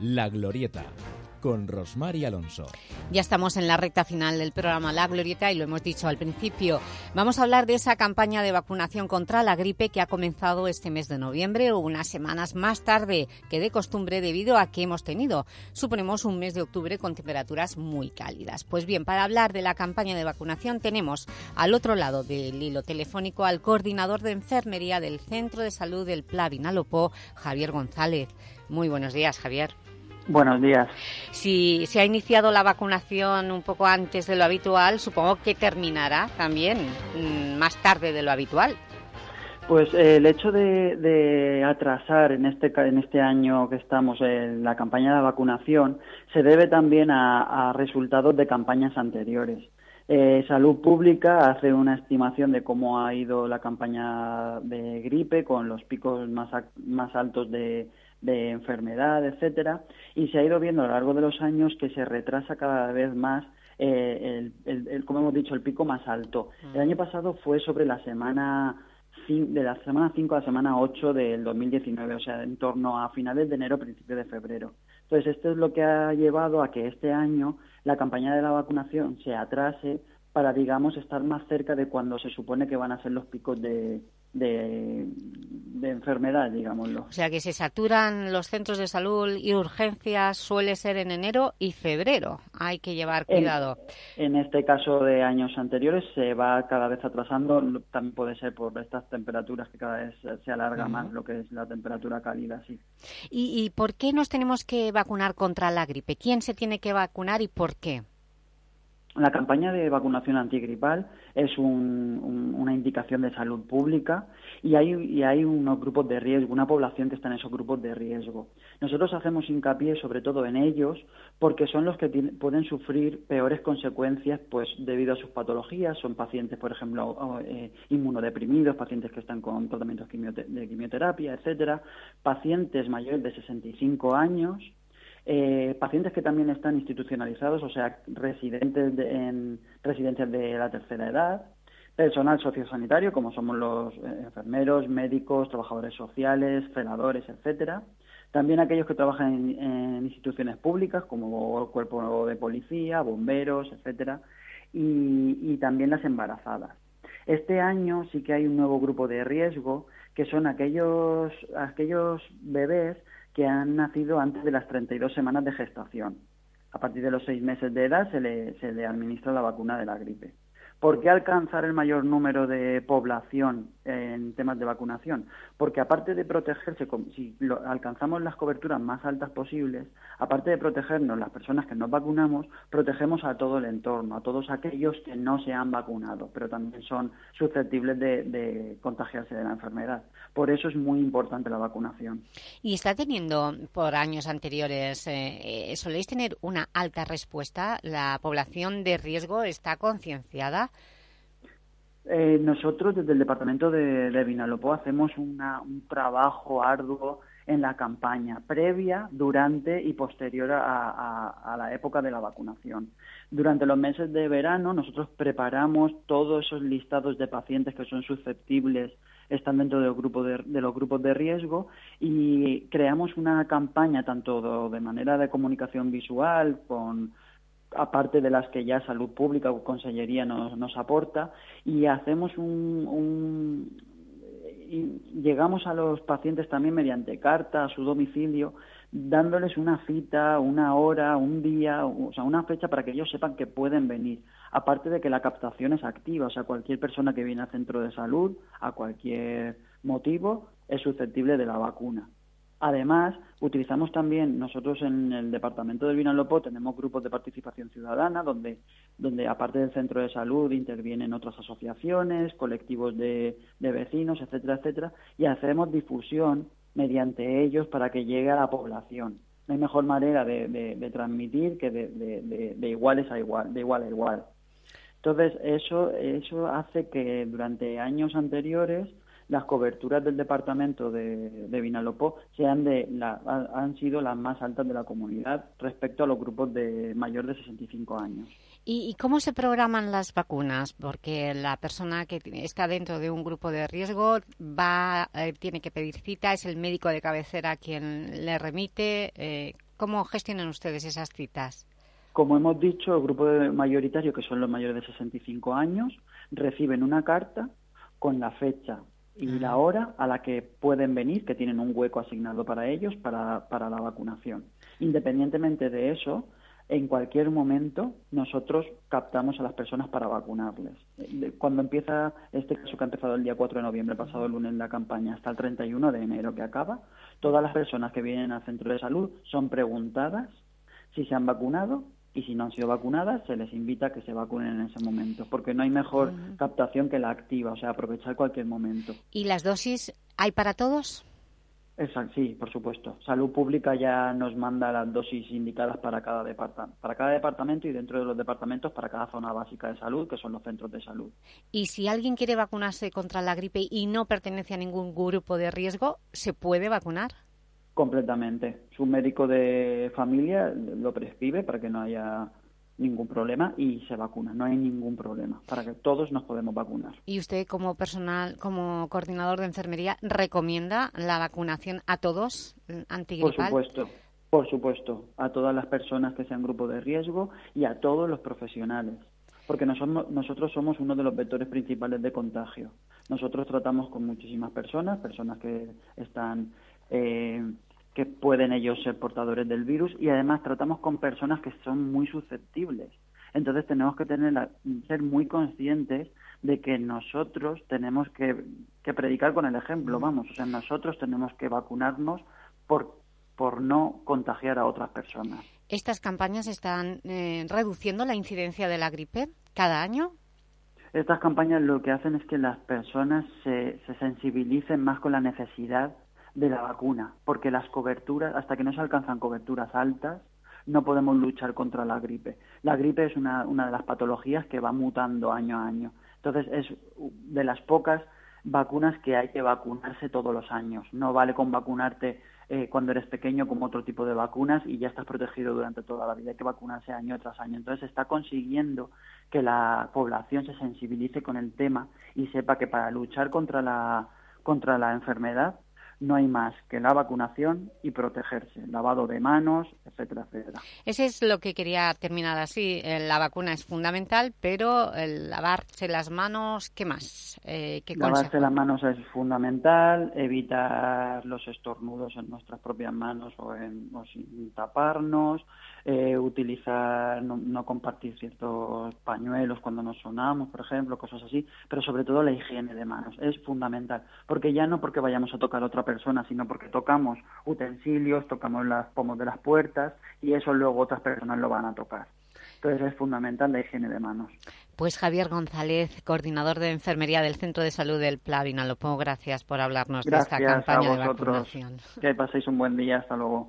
La Glorieta, con Rosmar y Alonso. Ya estamos en la recta final del programa La Glorieta y lo hemos dicho al principio. Vamos a hablar de esa campaña de vacunación contra la gripe que ha comenzado este mes de noviembre o unas semanas más tarde que de costumbre debido a que hemos tenido, suponemos, un mes de octubre con temperaturas muy cálidas. Pues bien, para hablar de la campaña de vacunación tenemos al otro lado del hilo telefónico al coordinador de enfermería del Centro de Salud del Pla Vinalopó, Javier González. Muy buenos días, Javier. Buenos días. Si se ha iniciado la vacunación un poco antes de lo habitual, supongo que terminará también mm, más tarde de lo habitual. Pues eh, el hecho de, de atrasar en este, en este año que estamos en la campaña de vacunación se debe también a, a resultados de campañas anteriores. Eh, Salud Pública hace una estimación de cómo ha ido la campaña de gripe con los picos más, más altos de, de enfermedad, etcétera, y se ha ido viendo a lo largo de los años que se retrasa cada vez más eh, el, el- el- como hemos dicho, el pico más alto. El año pasado fue sobre la semana de la semana 5 a la semana 8 del 2019, o sea, en torno a finales de enero, principio de febrero. Entonces, esto es lo que ha llevado a que este año la campaña de la vacunación se atrase para, digamos, estar más cerca de cuando se supone que van a ser los picos de, de, de enfermedad, digámoslo. O sea que se saturan los centros de salud y urgencias suele ser en enero y febrero. Hay que llevar cuidado. En, este caso de años anteriores se va cada vez atrasando, también puede ser por estas temperaturas que cada vez se- alarga más lo que es la temperatura cálida, sí. ¿Y, ¿Y por qué nos tenemos que vacunar contra la gripe? ¿Quién se tiene que vacunar y por qué? La campaña de vacunación antigripal es un- un- una indicación de salud pública y hay, unos grupos de riesgo, una población que está en esos grupos de riesgo. Nosotros hacemos hincapié sobre todo en ellos porque son los que pueden sufrir peores consecuencias pues debido a sus patologías. Son pacientes, por ejemplo, eh, inmunodeprimidos, pacientes que están con tratamientos de quimioterapia, etcétera, pacientes mayores de 65 años, eh, pacientes que también están institucionalizados, o sea, residentes de- en residencias de la tercera edad, personal sociosanitario, como somos los eh, enfermeros, médicos, trabajadores sociales, celadores, etcétera. También aquellos que trabajan en, instituciones públicas, como el cuerpo de policía, bomberos, etcétera, y, y también las embarazadas. Este año sí que hay un nuevo grupo de riesgo, que son aquellos, aquellos bebés que han nacido antes de las 32 semanas de gestación. A partir de los seis meses de edad se le, se le administra la vacuna de la gripe. ¿Por qué alcanzar el mayor número de población en temas de vacunación? Porque aparte de protegerse, si alcanzamos las coberturas más altas posibles, aparte de protegernos las personas que nos vacunamos, protegemos a todo el entorno, a todos aquellos que no se han vacunado, pero también son susceptibles de, de contagiarse de la enfermedad. Por eso es muy importante la vacunación. ¿Y está teniendo, por años anteriores, eh, eh, soléis tener una alta respuesta? ¿La población de riesgo está concienciada? Eh, nosotros desde el departamento de, de Vinalopó hacemos una- un trabajo arduo en la campaña previa, durante y posterior a, a- a la época de la vacunación. Durante los meses de verano nosotros preparamos todos esos listados de pacientes que son susceptibles, están dentro de los grupos de, de los grupos de riesgo y creamos una campaña tanto de manera de comunicación visual con aparte de las que ya Salud Pública o Consellería nos, nos aporta, y hacemos un, un- y llegamos a los pacientes también mediante carta a su domicilio, dándoles una cita, una hora, un día, o sea, una fecha para que ellos sepan que pueden venir. Aparte de que la captación es activa, o sea, cualquier persona que viene al centro de salud, a cualquier motivo, es susceptible de la vacuna. Además, utilizamos también, nosotros en el departamento del Vinalopó tenemos grupos de participación ciudadana donde, donde aparte del centro de salud intervienen otras asociaciones, colectivos de, de vecinos, etcétera, etcétera, y hacemos difusión mediante ellos para que llegue a la población. No hay mejor manera de, de- transmitir que de iguales a igual, de igual a igual. Entonces, eso, eso hace que durante años anteriores las coberturas del departamento de, de Vinalopó sean de la, ha- han sido las más altas de la comunidad respecto a los grupos de mayor de 65 años. ¿Y, cómo se programan las vacunas? Porque la persona que está dentro de un grupo de riesgo va, eh, tiene que pedir cita, es el médico de cabecera quien le remite. eh, ¿Cómo gestionan ustedes esas citas? Como hemos dicho, el grupo mayoritario, que son los mayores de 65 años, reciben una carta con la fecha y la hora a la que pueden venir, que tienen un hueco asignado para ellos para, para la vacunación. Independientemente de eso, en cualquier momento nosotros captamos a las personas para vacunarles. Cuando empieza este caso que ha empezado el día 4 de noviembre, pasado el lunes, la campaña, hasta el 31 de enero que acaba, todas las personas que vienen al centro de salud son preguntadas si se han vacunado y si no han sido vacunadas se les invita a que se vacunen en ese momento, porque no hay mejor captación que la activa, o sea, aprovechar cualquier momento. ¿Y las dosis hay para todos? Exacto, sí, por supuesto. Salud Pública ya nos manda las dosis indicadas para cada, para cada departamento y dentro de los departamentos para cada zona básica de salud, que son los centros de salud. Y si alguien quiere vacunarse contra la gripe y no pertenece a ningún grupo de riesgo, ¿se puede vacunar? Completamente. Su médico de familia lo prescribe para que no haya ningún problema y se vacuna. No hay ningún problema para que todos nos podemos vacunar. ¿Y usted como personal, como coordinador de enfermería, recomienda la vacunación a todos Por antigripal? supuesto, por supuesto, a todas las personas que sean grupo de riesgo y a todos los profesionales. porque nosotros, nosotros somos uno de los vectores principales de contagio. Nosotros tratamos con muchísimas personas, personas que están eh, que pueden ellos ser portadores del virus y además tratamos con personas que son muy susceptibles. Entonces tenemos que tener la- ser muy conscientes de que nosotros tenemos que, que predicar con el ejemplo, vamos, o sea, nosotros tenemos que vacunarnos por, por no contagiar a otras personas. ¿Estas campañas están eh, reduciendo la incidencia de la gripe cada año? Estas campañas lo que hacen es que las personas se, se sensibilicen más con la necesidad de la vacuna, porque las coberturas, hasta que no se alcanzan coberturas altas, no podemos luchar contra la gripe. La gripe es una, una de las patologías que va mutando año a año. Entonces es de las pocas vacunas que hay que vacunarse todos los años. No vale con vacunarte eh, cuando eres pequeño como otro tipo de vacunas y ya estás protegido durante toda la vida. Hay que vacunarse año tras año. Entonces está consiguiendo que la población se sensibilice con el tema y sepa que para luchar contra la, contra la enfermedad no hay más que la vacunación y protegerse, lavado de manos, etcétera, etcétera. Ese es lo que quería terminar así. Eh, La vacuna es fundamental, pero el lavarse las manos, ¿qué más? Eh, ¿Qué Lavarse consejo? las manos es fundamental, evitar los estornudos en nuestras propias manos o, en, o sin taparnos, eh, utilizar, no, no compartir ciertos pañuelos cuando nos sonamos, por ejemplo, cosas así, pero sobre todo la higiene de manos es fundamental, porque ya no porque vayamos a tocar a otra persona, sino porque tocamos utensilios, tocamos las pomos de las puertas y eso luego otras personas lo van a tocar. Entonces es fundamental la higiene de manos. Pues Javier González, coordinador de enfermería del Centro de Salud del Pla Vinalopó, gracias por hablarnos de esta Gracias a campaña de vacunación. Que paséis un buen día. Hasta luego.